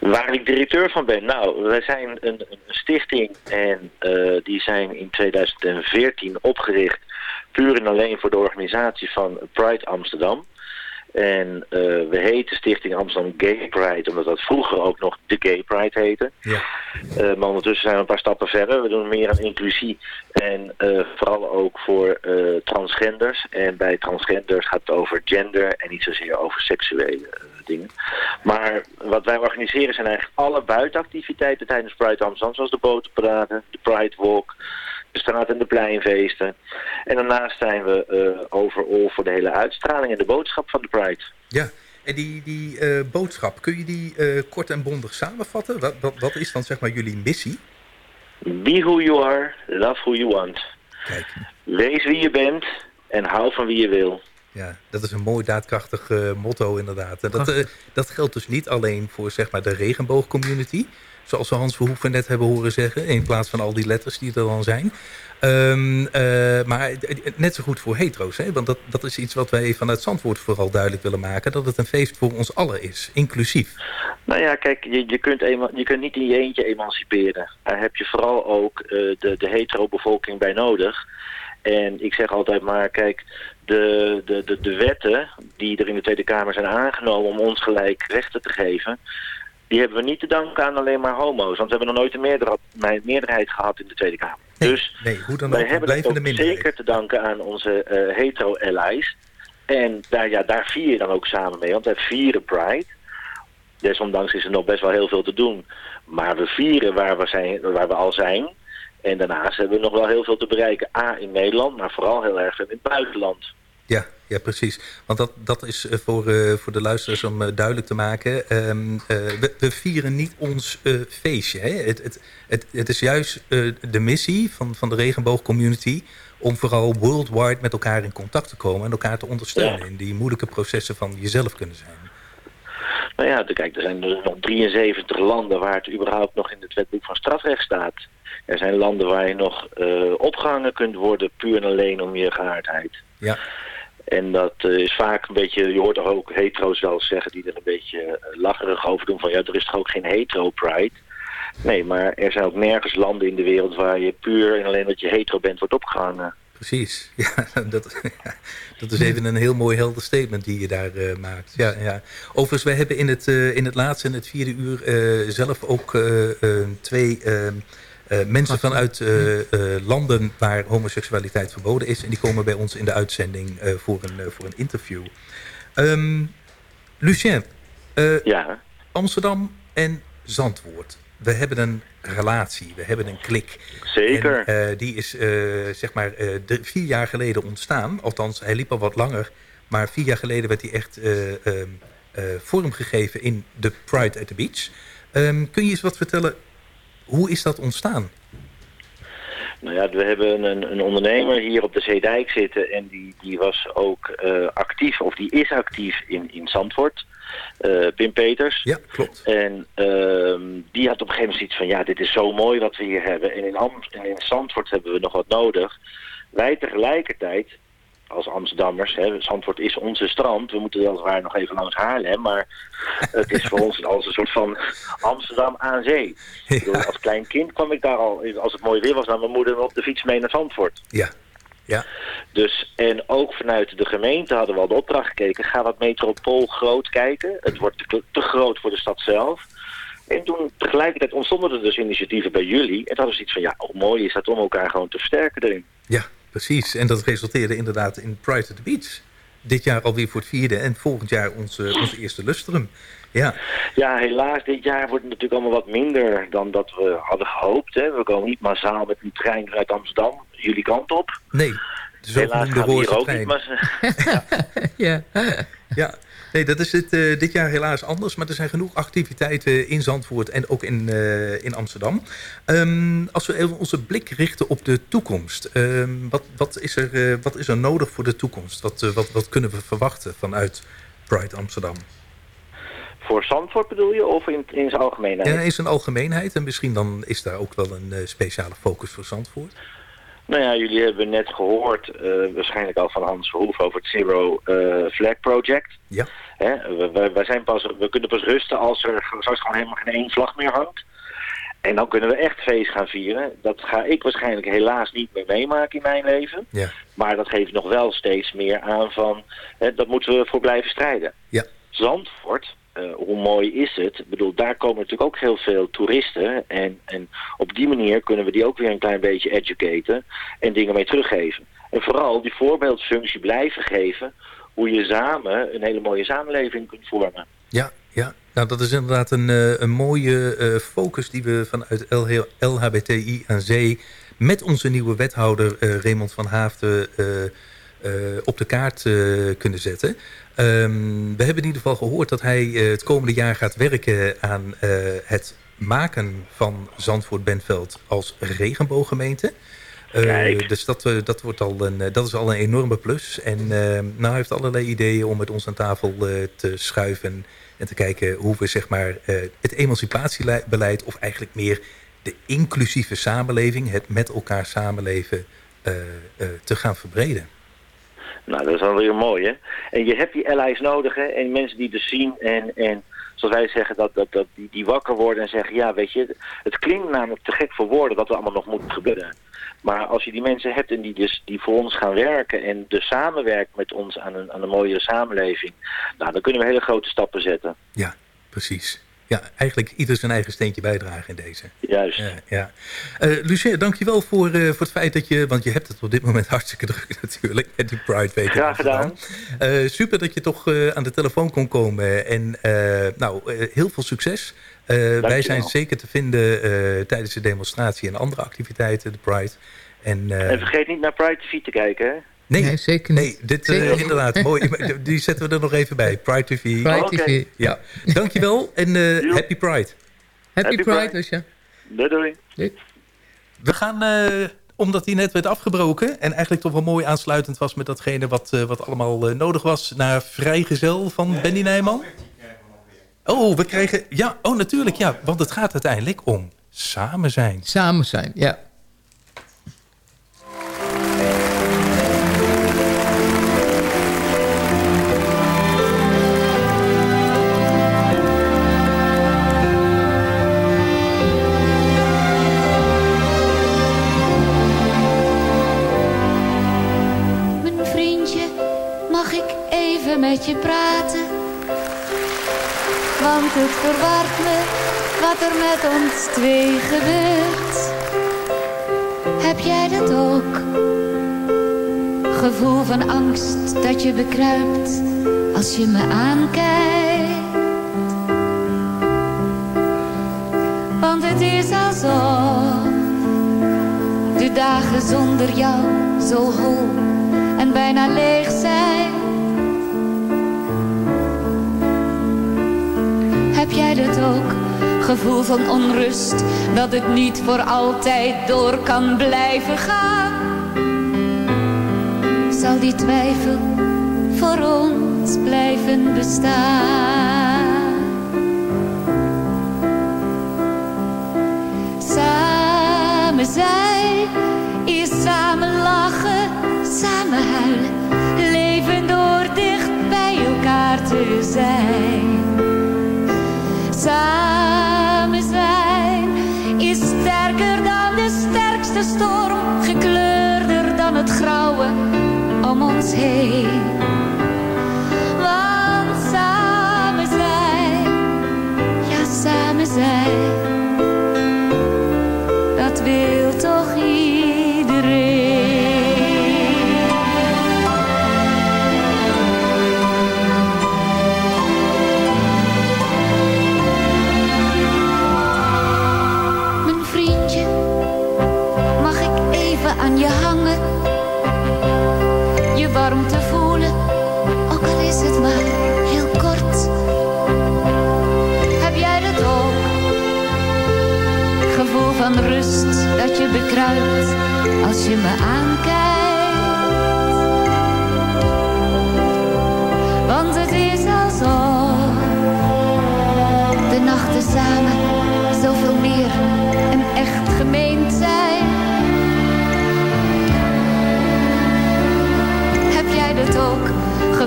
Waar ik directeur van ben? Nou, wij zijn een, een stichting en eh, die zijn in 2014 opgericht puur en alleen voor de organisatie van Pride Amsterdam. En eh, we heten Stichting Amsterdam Gay Pride, omdat dat vroeger ook nog de Gay Pride heette. Ja. Eh, maar ondertussen zijn we een paar stappen verder. We doen meer aan inclusie en vooral ook voor transgenders. En bij transgenders gaat het over gender en niet zozeer over seksuele dingen. Maar wat wij organiseren zijn eigenlijk alle buitenactiviteiten tijdens Pride Amsterdam. Zoals de botenparade, de Pride Walk, de straat- en de pleinfeesten. En daarnaast zijn we eh overal voor de hele uitstraling en de boodschap van de Pride. Ja, en die, die eh, boodschap, kun je die eh, kort en bondig samenvatten? Wat, wat, wat is dan zeg maar jullie missie? Be who you are, love who you want. Wees wie je bent en hou van wie je wil. Ja, dat is een mooi daadkrachtig eh, motto inderdaad. En dat, eh, dat geldt dus niet alleen voor zeg maar, de regenboogcommunity... zoals we Hans Verhoeven net hebben horen zeggen... in plaats van al die letters die er dan zijn... Ehm, eh, maar net zo goed voor hetero's. Hè? Want dat, dat is iets wat wij vanuit Zandvoort vooral duidelijk willen maken. Dat het een feest voor ons allen is. Inclusief. Nou ja, kijk, je, je, kunt je kunt niet in je eentje emanciperen. Daar heb je vooral ook eh, de, de hetero-bevolking bij nodig. En ik zeg altijd maar, kijk, de, de, de, de wetten die er in de Tweede Kamer zijn aangenomen om ons gelijk rechten te geven... die hebben we niet te danken aan alleen maar homo's. Want we hebben nog nooit een meerderheid, meerderheid gehad in de Tweede Kamer. dus Nee, hoe dan wij ook, hebben het ook zeker te danken aan onze eh, hetero-allies. En daar, ja, daar vier je dan ook samen mee, want wij vieren Pride. Desondanks is er nog best wel heel veel te doen. Maar we vieren waar we, zijn, waar we al zijn. En daarnaast hebben we nog wel heel veel te bereiken. A, in Nederland, maar vooral heel erg in het buitenland. Ja, ja, precies. Want dat, dat is eh, voor, eh, voor de luisteraars om eh, duidelijk te maken. Ehm, eh, we, we vieren niet ons feestje. Hè? Het, het, het, het is juist de missie van, van de regenboogcommunity... om vooral worldwide met elkaar in contact te komen... en elkaar te ondersteunen in die moeilijke processen van jezelf kunnen zijn. Nou ja, kijk, er zijn er nog 73 landen waar het überhaupt nog in het wetboek van strafrecht staat. Er zijn landen waar je nog eh, opgehangen kunt worden puur en alleen om je geaardheid. Ja. En dat eh, is vaak een beetje, je hoort toch ook hetero's wel zeggen die er een beetje eh, lacherig over doen van ja, er is toch ook geen hetero-pride. Nee, maar er zijn ook nergens landen in de wereld waar je puur en alleen dat je hetero bent wordt opgehangen. Precies. Ja, dat, dat is even een heel mooi helder statement die je daar maakt. Ja, ja. Overigens, wij hebben in het, eh, in het laatste en het vierde uur zelf ook twee eh, eh, mensen vanuit eh, eh, landen waar homoseksualiteit verboden is. En die komen bij ons in de uitzending eh, voor, een, eh, voor een interview. Ehm, Lucien, eh, ja. Amsterdam en Zandvoort. We hebben een relatie, we hebben een klik. Zeker. En, eh, die is eh, zeg maar eh, de, vier jaar geleden ontstaan. Althans, hij liep al wat langer. Maar vier jaar geleden werd hij echt eh, ehm, eh, vormgegeven in de Pride at the Beach. Ehm, kun je eens wat vertellen, hoe is dat ontstaan? Nou ja, we hebben een, een ondernemer hier op de Zeedijk zitten en die, die was ook eh, actief, of die is actief in, in Zandvoort. Eh, Pim Peters. Ja, klopt. En ehm, die had op een gegeven moment zoiets van, ja, dit is zo mooi wat we hier hebben. En in, Am en in Zandvoort hebben we nog wat nodig. Wij tegelijkertijd, als Amsterdammers, hè, Zandvoort is onze strand. We moeten weliswaar nog even langs Haarlem, maar het is voor ons als een soort van Amsterdam aan zee. Ik bedoel, Als klein kind kwam ik daar al, als het mooi weer was, naar mijn moeder op de fiets mee naar Zandvoort. Ja. Ja. Dus, en ook vanuit de gemeente hadden we al de opdracht gekeken, ga wat metropool groot kijken. Het wordt te, te groot voor de stad zelf. En toen tegelijkertijd ontstonden er dus initiatieven bij jullie. En dat was iets van, ja, hoe mooi is dat om elkaar gewoon te versterken erin. Ja, precies. En dat resulteerde inderdaad in Pride at the Beach. Dit jaar alweer voor het vierde en volgend jaar onze, onze eerste lustrum. Ja. Ja, helaas, dit jaar wordt het natuurlijk allemaal wat minder dan dat we hadden gehoopt. Hè. We komen niet massaal met een trein vanuit Amsterdam, jullie kant op. Nee, de Helaas gaan we hier ook trein. niet massaal... ja. ja, nee, dat is dit, eh, dit jaar helaas anders. Maar er zijn genoeg activiteiten in Zandvoort en ook in, eh, in Amsterdam. Ehm, als we even onze blik richten op de toekomst. ehm, wat, wat, is er, eh, wat is er nodig voor de toekomst? Wat, wat, wat kunnen we verwachten vanuit Pride Amsterdam? Voor Zandvoort bedoel je, of in, in zijn algemeenheid? Ja, in zijn algemeenheid. En misschien dan is daar ook wel een speciale focus voor Zandvoort. Nou ja, jullie hebben net gehoord, eh, waarschijnlijk al van Hans Verhoef over het Zero eh, Flag Project. Ja. Hè? We, we, zijn pas, we kunnen pas rusten als er straks gewoon helemaal geen één vlag meer hangt. En dan kunnen we echt feest gaan vieren. Dat ga ik waarschijnlijk helaas niet meer meemaken in mijn leven. Ja. Maar dat geeft nog wel steeds meer aan van, hè, dat moeten we voor blijven strijden. Ja. Zandvoort, eh, hoe mooi is het? Ik bedoel, daar komen natuurlijk ook heel veel toeristen. En, en op die manier kunnen we die ook weer een klein beetje educaten en dingen mee teruggeven. En vooral die voorbeeldfunctie blijven geven hoe je samen een hele mooie samenleving kunt vormen. Ja, ja. Nou, dat is inderdaad een, eh, een mooie eh, focus die we vanuit LH LHBTI aan Zee... met onze nieuwe wethouder Raymond van Haafden op de kaart eh, kunnen zetten. Ehm, we hebben in ieder geval gehoord dat hij eh, het komende jaar gaat werken aan eh, het maken van Zandvoort-Benveld als regenbooggemeente. Eh, dus dat, eh, dat, wordt al een, eh, dat is al een enorme plus. En eh, nou, hij heeft allerlei ideeën om met ons aan tafel eh, te schuiven... en te kijken hoe we zeg maar, eh, het emancipatiebeleid... of eigenlijk meer de inclusieve samenleving... het met elkaar samenleven eh, eh, te gaan verbreden. Nou, dat is dan weer mooi, hè? En je hebt die allies nodig, hè? En mensen die dus zien en, en zoals wij zeggen, dat, dat, dat die, die wakker worden en zeggen... ja, weet je, het klinkt namelijk te gek voor woorden dat er allemaal nog moet gebeuren. Maar als je die mensen hebt en die dus die voor ons gaan werken... en dus samenwerken met ons aan een, aan een mooie samenleving... nou, dan kunnen we hele grote stappen zetten. Ja, precies. Ja, eigenlijk ieder zijn eigen steentje bijdragen in deze. Juist. Ja, ja. Eh, Lucien, dankjewel voor, eh, voor het feit dat je... want je hebt het op dit moment hartstikke druk natuurlijk... met die Pride Week. Graag gedaan. Eh, super dat je toch aan de telefoon kon komen. En nou, heel veel succes. Wij zijn zeker te vinden tijdens de demonstratie... en andere activiteiten, de Pride. En, En vergeet niet naar Pride TV te kijken, hè? Nee, zeker niet. Nee, dit eh, Zeker inderdaad. mooi. Die zetten we er nog even bij. Pride TV. Pride. TV. Ja. Dankjewel en eh, happy Pride. Happy Pride, Lucia. Doei, doei. We gaan, eh, omdat die net werd afgebroken... en eigenlijk toch wel mooi aansluitend was met datgene wat, eh, wat allemaal nodig was... naar Vrijgezel van Benny Nijman. Oh, we krijgen... Ja, oh natuurlijk, ja. Want het gaat uiteindelijk om samen zijn. Samen zijn, ja. Met je praten? Want het verwart me wat er met ons twee gebeurt. Heb jij dat ook? Gevoel van angst dat je bekruipt als je me aankijkt. Want het is alsof de dagen zonder jou zo hol en bijna leeg zijn. Heb jij dat ook? Gevoel van onrust, dat het niet voor altijd door kan blijven gaan. Zal die twijfel voor ons blijven bestaan? Samen zijn is samen lachen, samen huilen, leven door dicht bij elkaar te zijn. Samen zijn is sterker dan de sterkste storm, gekleurder dan het grauwe om ons heen. Want samen zijn, ja samen zijn, je hangen? Je warmte voelen, ook al is het maar heel kort. Heb jij dat ook? Gevoel van rust dat je bekruipt als je me aankijkt.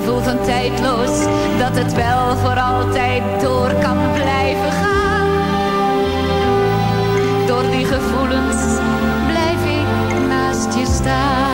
gevoel van tijdloos, dat het wel voor altijd door kan blijven gaan. Door die gevoelens blijf ik naast je staan.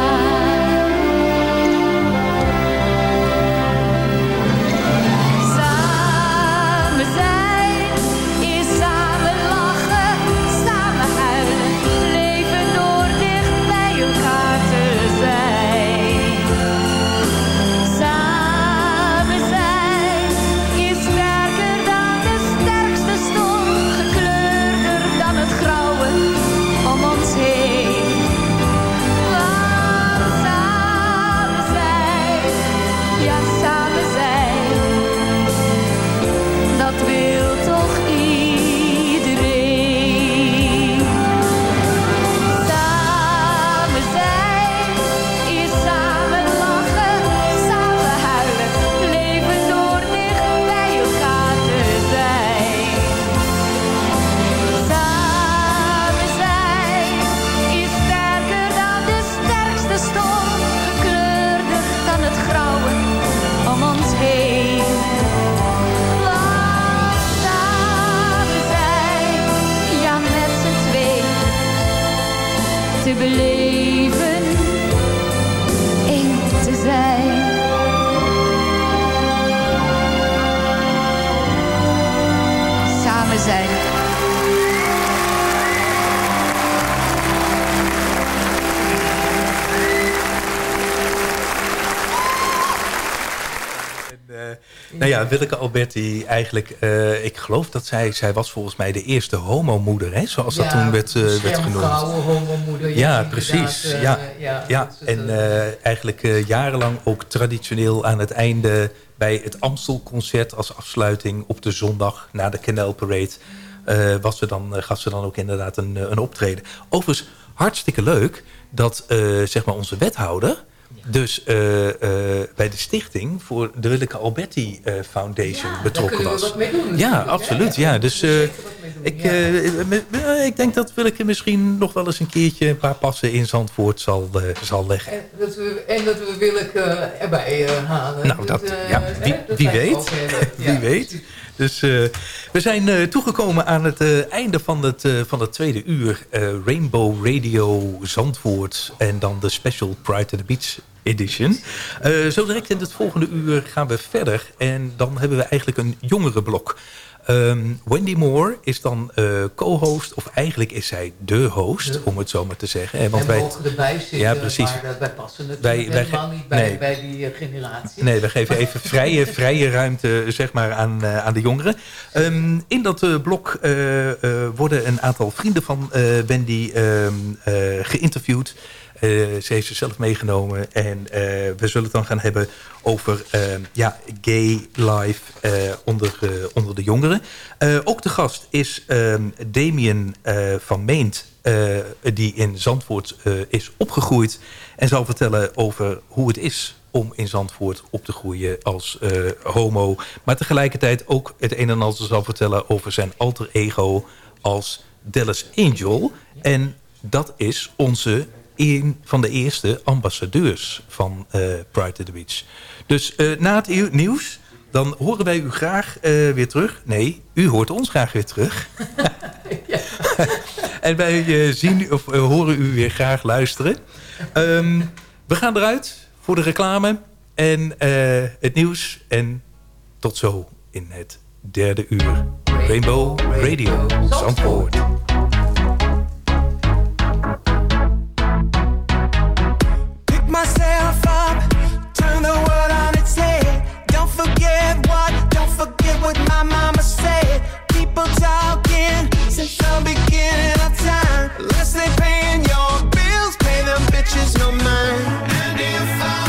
Nou ja, Willeke Alberti, eigenlijk, eh, ik geloof dat zij, zij was volgens mij de eerste homomoeder, hè, zoals dat toen werd, eh, werd genoemd. beschermvrouwen, homomoeder, ja, precies. eh, ja. ja, en eigenlijk jarenlang ook traditioneel aan het einde bij het Amstelconcert als afsluiting op de zondag na de Canal Parade was ze dan, gaf ze dan ook inderdaad een, een optreden. Overigens, hartstikke leuk dat zeg maar onze wethouder dus eh, eh, bij de stichting voor de Willeke Alberti eh, Foundation betrokken kunnen we was. wat mee doen ja, absoluut. Ja. Dus ik, ik denk dat Willeke misschien nog wel eens een keertje een paar passen in Zandvoort zal, zal leggen. En dat we, en dat we Willeke erbij halen. Nou, dat, ja, wie, wie weet. wie weet. Dus eh, we zijn eh, toegekomen aan het eh, einde van het, van het tweede uur. Rainbow Radio Zandvoort. En dan de special Pride to the Beach edition. Zo direct in het volgende uur gaan we verder. En dan hebben we eigenlijk een jongere blok. Ehm, Wendy Moore is dan eh, co-host, of eigenlijk is zij de host, om het zo maar te zeggen. hè, Want en wij, mogen erbij zitten, Ja, precies. maar wij passen natuurlijk Wij- wij helemaal niet bij, nee. bij die eh, generatie. Nee, we geven even vrije, vrije ruimte zeg maar, aan, eh, aan de jongeren. Ehm, in dat blok worden een aantal vrienden van Wendy ehm, eh, geïnterviewd. Eh, ze heeft ze zelf meegenomen. En eh, we zullen het dan gaan hebben over ehm, ja, gay life eh, onder, eh, onder de jongeren. Eh, ook de gast is ehm, Damien eh, van Meent. eh, die in Zandvoort eh, is opgegroeid. En zal vertellen over hoe het is om in Zandvoort op te groeien als eh, homo. Maar tegelijkertijd ook het een en ander zal vertellen over zijn alter ego als Dallas Angel. En dat is onze een van de eerste ambassadeurs van eh, Pride to the Beach. Dus eh, na het nieuws, dan horen wij u graag eh, weer terug. Nee, u hoort ons graag weer terug. en wij zien of horen u weer graag luisteren. Ehm, we gaan eruit voor de reclame en het nieuws. En tot zo in het derde uur. Rainbow Radio Zandvoort. Forget what, don't forget what my mama said. People talking since the beginning of time. Unless they paying your bills, pay them bitches no mind. And if I